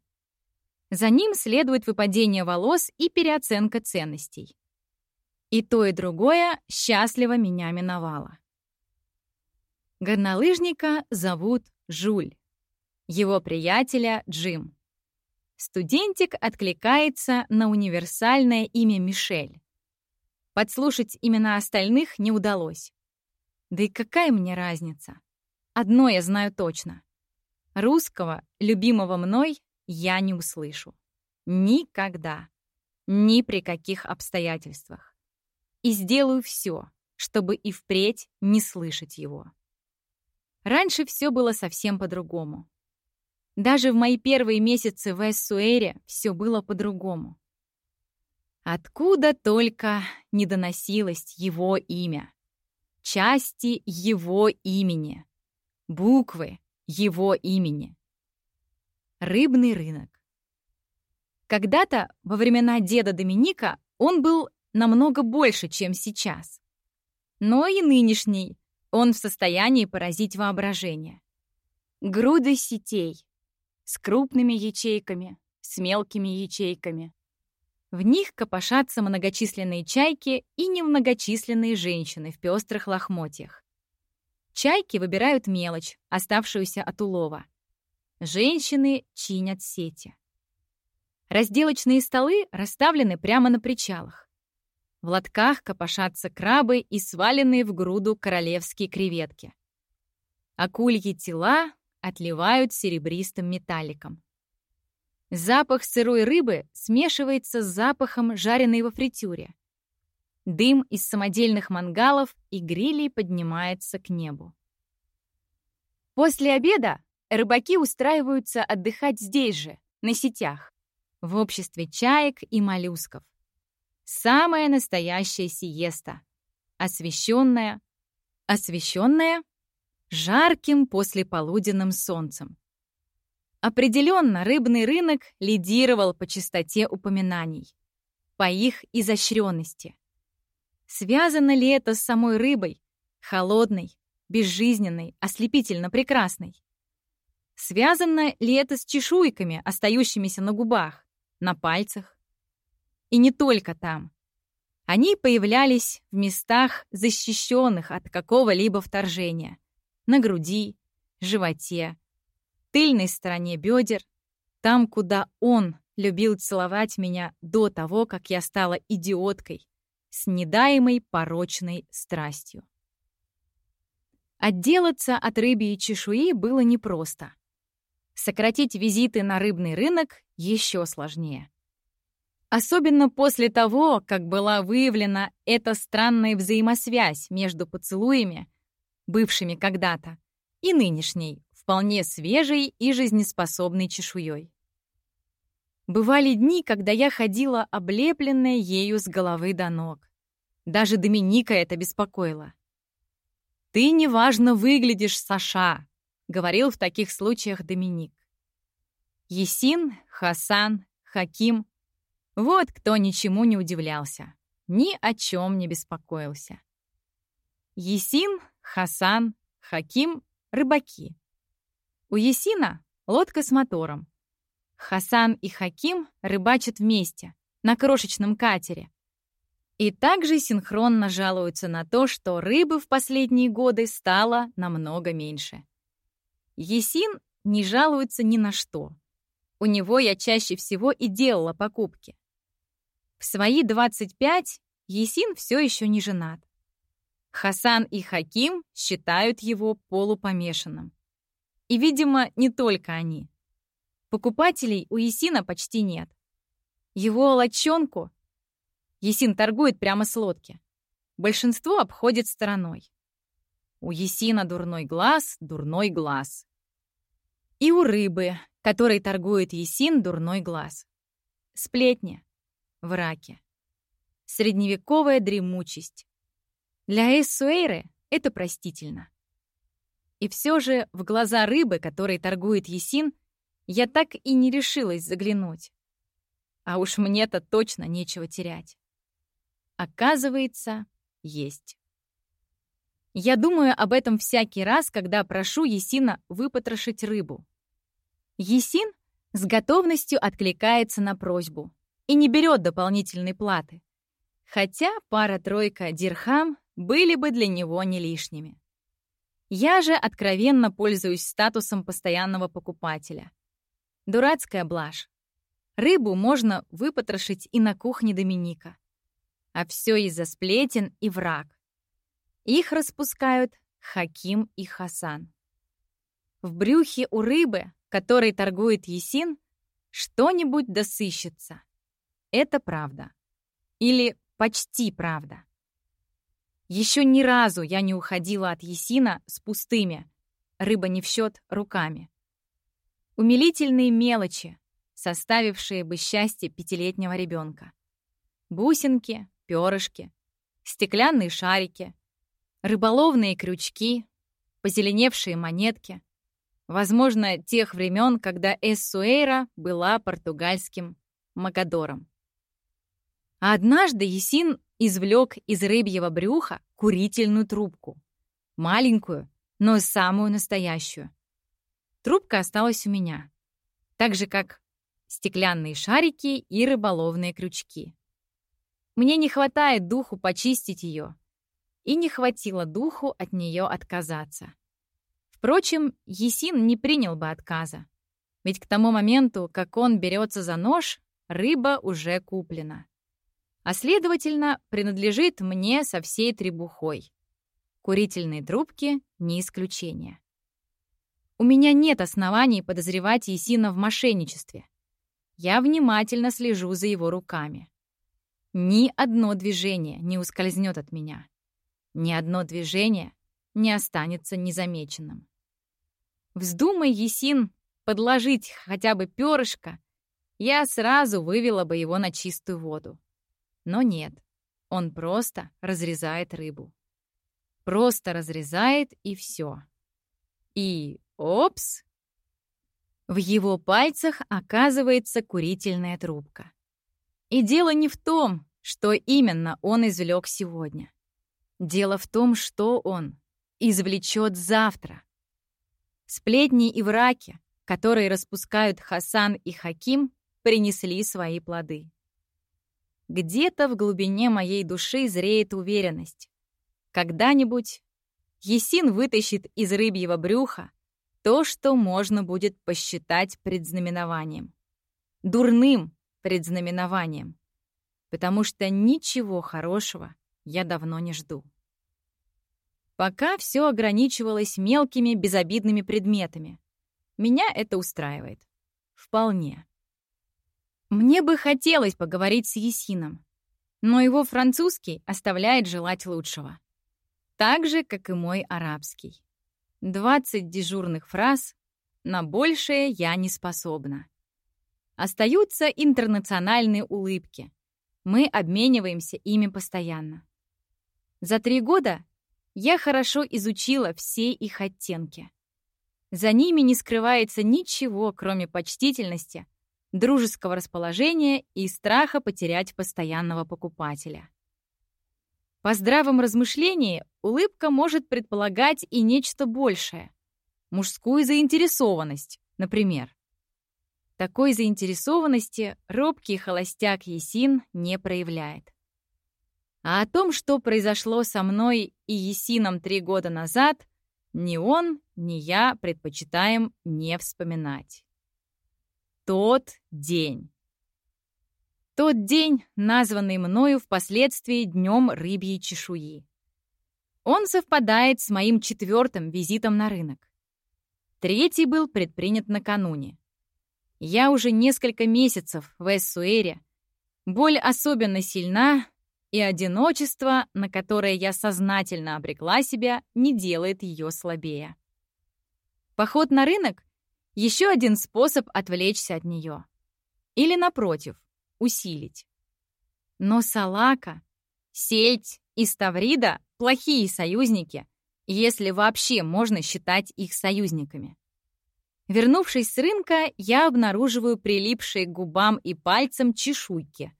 За ним следует выпадение волос и переоценка ценностей. И то, и другое счастливо меня миновало. Горнолыжника зовут Жуль. Его приятеля — Джим. Студентик откликается на универсальное имя Мишель. Подслушать имена остальных не удалось. Да и какая мне разница? Одно я знаю точно. Русского, любимого мной, я не услышу. Никогда. Ни при каких обстоятельствах и сделаю все, чтобы и впредь не слышать его. Раньше все было совсем по-другому. Даже в мои первые месяцы в Эссуэре все было по-другому. Откуда только не доносилось его имя. Части его имени. Буквы его имени. Рыбный рынок. Когда-то, во времена деда Доминика, он был намного больше, чем сейчас. Но и нынешний он в состоянии поразить воображение. Груды сетей с крупными ячейками, с мелкими ячейками, В них копошатся многочисленные чайки и немногочисленные женщины в пестрых лохмотьях. Чайки выбирают мелочь, оставшуюся от улова. Женщины чинят сети. Разделочные столы расставлены прямо на причалах. В лотках копошатся крабы и сваленные в груду королевские креветки. Акульи тела отливают серебристым металликом. Запах сырой рыбы смешивается с запахом жареной во фритюре. Дым из самодельных мангалов и грилей поднимается к небу. После обеда рыбаки устраиваются отдыхать здесь же, на сетях, в обществе чаек и моллюсков. Самая настоящая сиеста, освещенная, освещенная жарким послеполуденным солнцем. Определенно, рыбный рынок лидировал по частоте упоминаний, по их изощренности. Связано ли это с самой рыбой, холодной, безжизненной, ослепительно прекрасной? Связано ли это с чешуйками, остающимися на губах, на пальцах? И не только там. Они появлялись в местах, защищенных от какого-либо вторжения на груди, животе, тыльной стороне бедер, там, куда он любил целовать меня до того, как я стала идиоткой, с недаемой порочной страстью. Отделаться от рыбьей чешуи было непросто. Сократить визиты на рыбный рынок еще сложнее. Особенно после того, как была выявлена эта странная взаимосвязь между поцелуями бывшими когда-то, и нынешней, вполне свежей и жизнеспособной чешуей. Бывали дни, когда я ходила облепленная ею с головы до ног. Даже Доминика это беспокоило. «Ты неважно выглядишь, Саша», — говорил в таких случаях Доминик. Есин, Хасан, Хаким — вот кто ничему не удивлялся, ни о чем не беспокоился. Есин Хасан, Хаким — рыбаки. У Есина лодка с мотором. Хасан и Хаким рыбачат вместе, на крошечном катере. И также синхронно жалуются на то, что рыбы в последние годы стало намного меньше. Есин не жалуется ни на что. У него я чаще всего и делала покупки. В свои 25 Есин все еще не женат. Хасан и Хаким считают его полупомешанным. И, видимо, не только они. Покупателей у Есина почти нет. Его лодчонку Есин торгует прямо с лодки. Большинство обходит стороной. У Есина дурной глаз, дурной глаз. И у рыбы, которой торгует Есин, дурной глаз. Сплетни, враки. Средневековая дремучесть. Для Эссуэйры это простительно. И все же в глаза рыбы, которой торгует Есин, я так и не решилась заглянуть. А уж мне-то точно нечего терять. Оказывается, есть. Я думаю об этом всякий раз, когда прошу Есина выпотрошить рыбу. Есин с готовностью откликается на просьбу и не берет дополнительной платы. Хотя пара-тройка дирхам были бы для него не лишними. Я же откровенно пользуюсь статусом постоянного покупателя. Дурацкая блажь. Рыбу можно выпотрошить и на кухне Доминика. А все из-за сплетен и враг. Их распускают Хаким и Хасан. В брюхе у рыбы, которой торгует Есин, что-нибудь досыщется. Это правда. Или почти правда. Еще ни разу я не уходила от Есина с пустыми, рыба не в счет, руками. Умилительные мелочи, составившие бы счастье пятилетнего ребенка. Бусинки, перышки, стеклянные шарики, рыболовные крючки, позеленевшие монетки. Возможно, тех времен, когда Эссуэйра была португальским Магадором. А однажды Есин извлек из рыбьего брюха курительную трубку. Маленькую, но самую настоящую. Трубка осталась у меня. Так же, как стеклянные шарики и рыболовные крючки. Мне не хватает духу почистить ее, и не хватило духу от нее отказаться. Впрочем, Есин не принял бы отказа, ведь к тому моменту, как он берется за нож, рыба уже куплена. А следовательно, принадлежит мне со всей требухой. Курительные трубки — не исключение. У меня нет оснований подозревать Есина в мошенничестве. Я внимательно слежу за его руками. Ни одно движение не ускользнет от меня. Ни одно движение не останется незамеченным. Вздумай, Есин, подложить хотя бы перышко, я сразу вывела бы его на чистую воду. Но нет, он просто разрезает рыбу. Просто разрезает и все. И опс! В его пальцах оказывается курительная трубка. И дело не в том, что именно он извлек сегодня. Дело в том, что он извлечет завтра. Сплетни и враки, которые распускают Хасан и Хаким, принесли свои плоды. Где-то в глубине моей души зреет уверенность. Когда-нибудь Есин вытащит из рыбьего брюха то, что можно будет посчитать предзнаменованием. Дурным, предзнаменованием, потому что ничего хорошего я давно не жду. Пока все ограничивалось мелкими безобидными предметами. Меня это устраивает. Вполне. Мне бы хотелось поговорить с Есином, но его французский оставляет желать лучшего. Так же, как и мой арабский. 20 дежурных фраз, на большее я не способна. Остаются интернациональные улыбки. Мы обмениваемся ими постоянно. За три года я хорошо изучила все их оттенки. За ними не скрывается ничего, кроме почтительности, дружеского расположения и страха потерять постоянного покупателя. По здравом размышлении улыбка может предполагать и нечто большее. Мужскую заинтересованность, например. Такой заинтересованности робкий холостяк Есин не проявляет. А о том, что произошло со мной и Есином три года назад, ни он, ни я предпочитаем не вспоминать. Тот день. Тот день, названный мною впоследствии Днем рыбьей чешуи. Он совпадает с моим четвертым визитом на рынок. Третий был предпринят накануне. Я уже несколько месяцев в Эссуэре. Боль особенно сильна, и одиночество, на которое я сознательно обрекла себя, не делает ее слабее. Поход на рынок — еще один способ отвлечься от нее. Или, напротив, усилить. Но Салака, Сельдь и Ставрида — плохие союзники, если вообще можно считать их союзниками. Вернувшись с рынка, я обнаруживаю прилипшие к губам и пальцам чешуйки.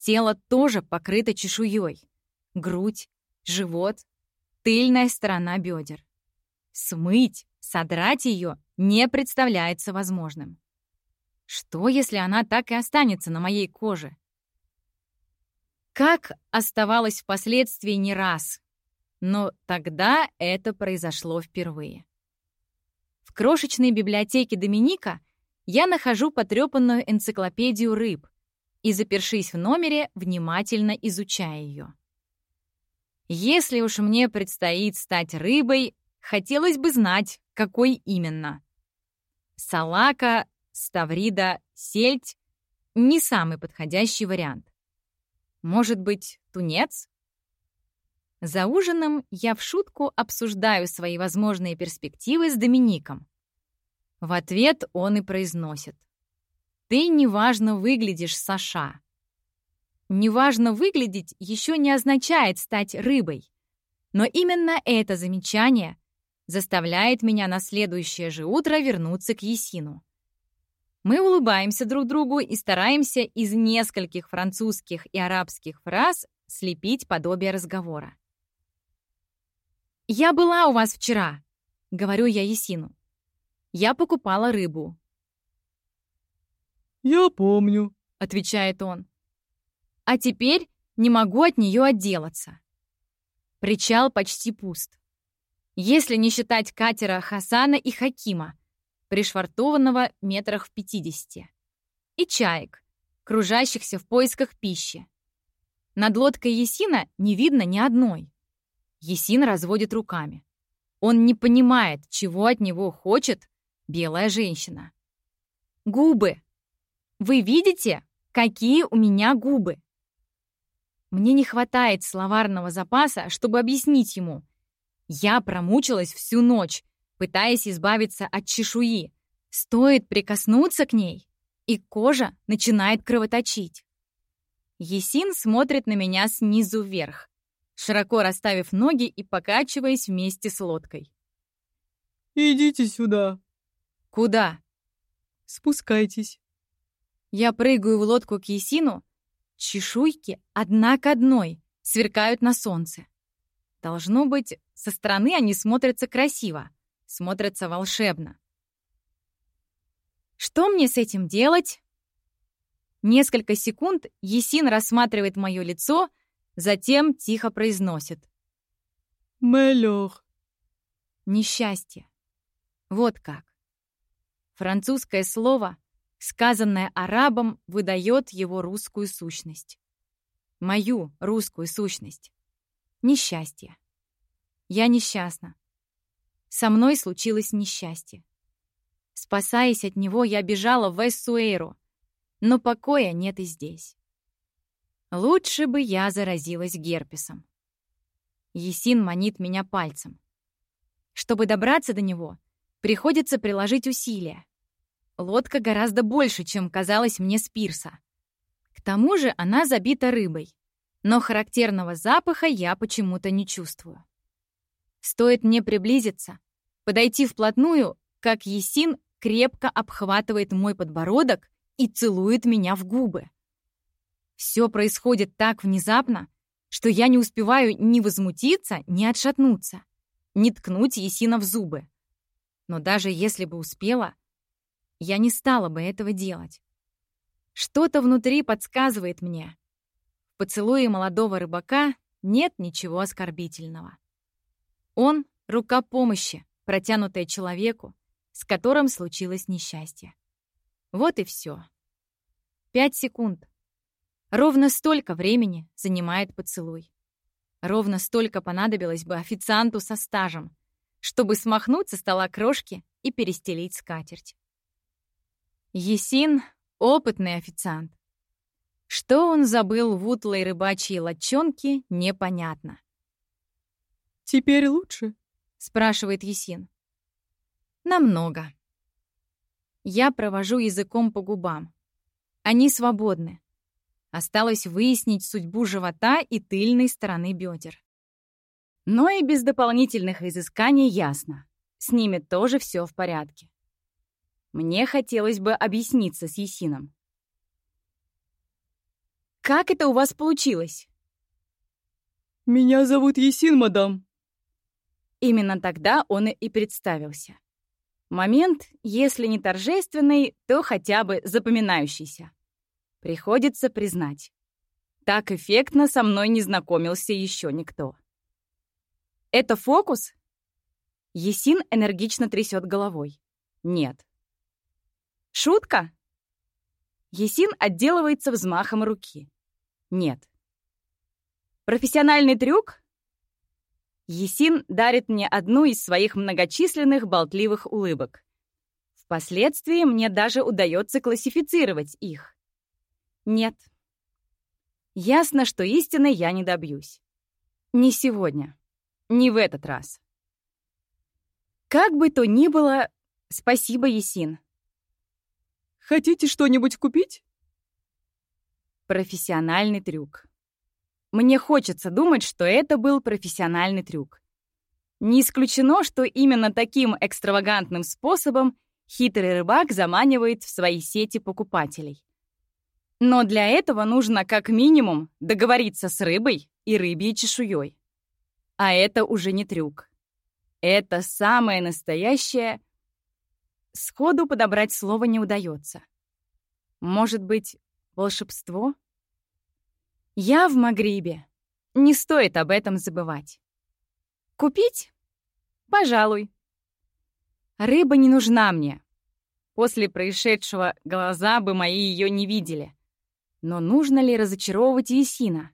Тело тоже покрыто чешуей. Грудь, живот, тыльная сторона бедер. Смыть, содрать ее не представляется возможным. Что, если она так и останется на моей коже? Как оставалось впоследствии не раз, но тогда это произошло впервые. В крошечной библиотеке Доминика я нахожу потрепанную энциклопедию рыб и, запершись в номере, внимательно изучая ее. Если уж мне предстоит стать рыбой, хотелось бы знать, какой именно. Салака, ставрида, сельдь — не самый подходящий вариант. Может быть, тунец? За ужином я в шутку обсуждаю свои возможные перспективы с Домиником. В ответ он и произносит. «Ты неважно выглядишь, Саша». «Неважно выглядеть» еще не означает стать рыбой. Но именно это замечание заставляет меня на следующее же утро вернуться к Есину. Мы улыбаемся друг другу и стараемся из нескольких французских и арабских фраз слепить подобие разговора. «Я была у вас вчера», — говорю я Есину. «Я покупала рыбу». «Я помню», — отвечает он. А теперь не могу от нее отделаться. Причал почти пуст. Если не считать катера Хасана и Хакима, пришвартованного метрах в пятидесяти, и чаек, кружащихся в поисках пищи. Над лодкой Есина не видно ни одной. Есин разводит руками. Он не понимает, чего от него хочет белая женщина. Губы. Вы видите, какие у меня губы? Мне не хватает словарного запаса, чтобы объяснить ему. Я промучилась всю ночь, пытаясь избавиться от чешуи. Стоит прикоснуться к ней, и кожа начинает кровоточить. Есин смотрит на меня снизу вверх, широко расставив ноги и покачиваясь вместе с лодкой. «Идите сюда». «Куда?» «Спускайтесь». Я прыгаю в лодку к Есину. Чешуйки одна к одной сверкают на солнце. Должно быть, со стороны они смотрятся красиво, смотрятся волшебно. Что мне с этим делать? Несколько секунд Есин рассматривает мое лицо, затем тихо произносит. «Мелёр». Несчастье. Вот как. Французское слово, сказанное арабом, выдает его русскую сущность. Мою русскую сущность. Несчастье. Я несчастна. Со мной случилось несчастье. Спасаясь от него, я бежала в Эссуэйру, но покоя нет и здесь. Лучше бы я заразилась герпесом. Есин манит меня пальцем. Чтобы добраться до него, приходится приложить усилия. Лодка гораздо больше, чем казалось мне с пирса. К тому же она забита рыбой, но характерного запаха я почему-то не чувствую. Стоит мне приблизиться, подойти вплотную, как Есин крепко обхватывает мой подбородок и целует меня в губы. Все происходит так внезапно, что я не успеваю ни возмутиться, ни отшатнуться, ни ткнуть Есина в зубы. Но даже если бы успела, я не стала бы этого делать. Что-то внутри подсказывает мне. В поцелуе молодого рыбака нет ничего оскорбительного. Он — рука помощи, протянутая человеку, с которым случилось несчастье. Вот и все. Пять секунд. Ровно столько времени занимает поцелуй. Ровно столько понадобилось бы официанту со стажем, чтобы смахнуть со стола крошки и перестелить скатерть. Есин — опытный официант. Что он забыл в утлой рыбачьей лодчонке, непонятно. «Теперь лучше?» — спрашивает Есин. «Намного». Я провожу языком по губам. Они свободны. Осталось выяснить судьбу живота и тыльной стороны бедер. Но и без дополнительных изысканий ясно. С ними тоже все в порядке. Мне хотелось бы объясниться с Есином. «Как это у вас получилось?» «Меня зовут Есин, мадам». Именно тогда он и представился. Момент, если не торжественный, то хотя бы запоминающийся. Приходится признать. Так эффектно со мной не знакомился еще никто. «Это фокус?» Есин энергично трясет головой. «Нет». «Шутка?» Есин отделывается взмахом руки. «Нет». «Профессиональный трюк?» Есин дарит мне одну из своих многочисленных болтливых улыбок. Впоследствии мне даже удается классифицировать их. Нет. Ясно, что истины я не добьюсь. Не сегодня. Не в этот раз. Как бы то ни было, спасибо, Есин. Хотите что-нибудь купить? Профессиональный трюк. Мне хочется думать, что это был профессиональный трюк. Не исключено, что именно таким экстравагантным способом хитрый рыбак заманивает в свои сети покупателей. Но для этого нужно как минимум договориться с рыбой и рыбьей чешуей. А это уже не трюк. Это самое настоящее... Сходу подобрать слово не удается. Может быть, волшебство? Я в Магрибе. Не стоит об этом забывать. Купить? Пожалуй. Рыба не нужна мне. После происшедшего глаза бы мои ее не видели. Но нужно ли разочаровывать Есина?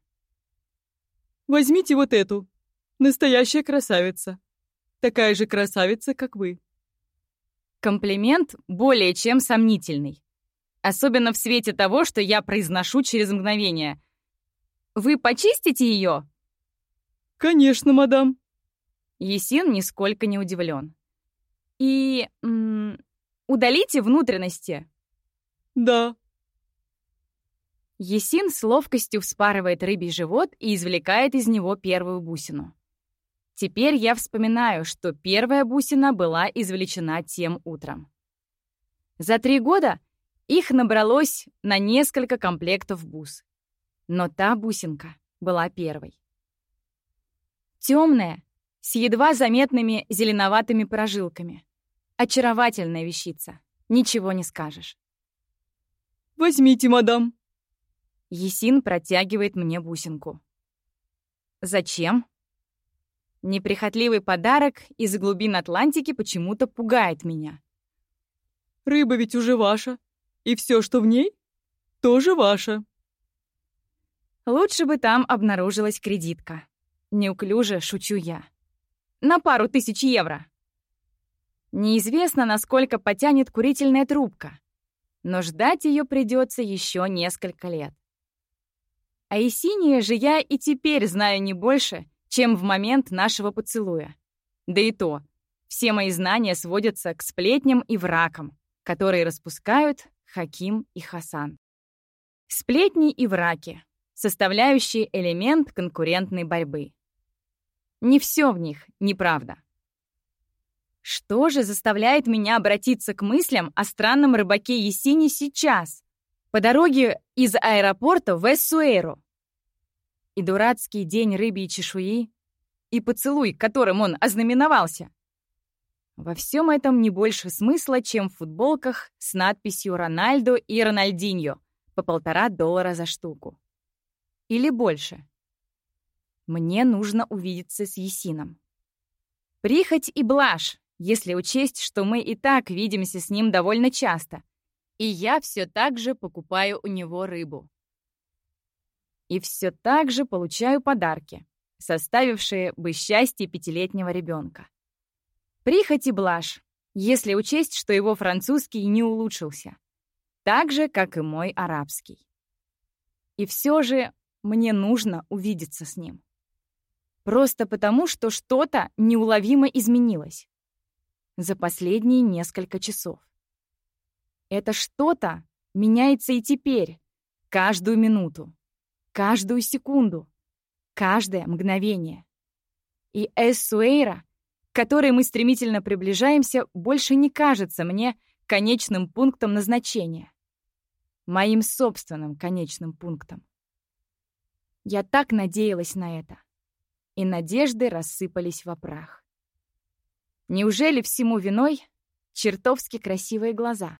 Возьмите вот эту. Настоящая красавица. Такая же красавица, как вы. Комплимент более чем сомнительный. Особенно в свете того, что я произношу через мгновение. Вы почистите ее? Конечно, мадам. Есин нисколько не удивлен. И удалите внутренности. Да. Есин с ловкостью вспарывает рыбий живот и извлекает из него первую бусину. Теперь я вспоминаю, что первая бусина была извлечена тем утром. За три года их набралось на несколько комплектов бус. Но та бусинка была первой. Темная, с едва заметными зеленоватыми прожилками. Очаровательная вещица. Ничего не скажешь. Возьмите, мадам. Есин протягивает мне бусинку. Зачем? Неприхотливый подарок из глубин Атлантики почему-то пугает меня. Рыба ведь уже ваша, и все, что в ней, тоже ваша. Лучше бы там обнаружилась кредитка. Неуклюже шучу я. На пару тысяч евро. Неизвестно, насколько потянет курительная трубка, но ждать ее придется еще несколько лет. А и синие же я и теперь знаю не больше, чем в момент нашего поцелуя. Да и то, все мои знания сводятся к сплетням и вракам, которые распускают Хаким и Хасан. Сплетни и враки — составляющие элемент конкурентной борьбы. Не все в них неправда. Что же заставляет меня обратиться к мыслям о странном рыбаке Есине сейчас, по дороге из аэропорта в Эссуэру? И дурацкий день рыбьей чешуи, и поцелуй, которым он ознаменовался. Во всем этом не больше смысла, чем в футболках с надписью «Рональдо» и «Рональдиньо» по полтора доллара за штуку. Или больше. Мне нужно увидеться с Есином. Прихоть и блажь, если учесть, что мы и так видимся с ним довольно часто, и я все так же покупаю у него рыбу. И все так же получаю подарки, составившие бы счастье пятилетнего ребенка. Прихоть и если учесть, что его французский не улучшился, так же, как и мой арабский. И все же мне нужно увидеться с ним. Просто потому, что что-то неуловимо изменилось за последние несколько часов. Это что-то меняется и теперь, каждую минуту каждую секунду, каждое мгновение. И Эссуэйра, к которой мы стремительно приближаемся, больше не кажется мне конечным пунктом назначения. Моим собственным конечным пунктом. Я так надеялась на это. И надежды рассыпались в прах. Неужели всему виной чертовски красивые глаза?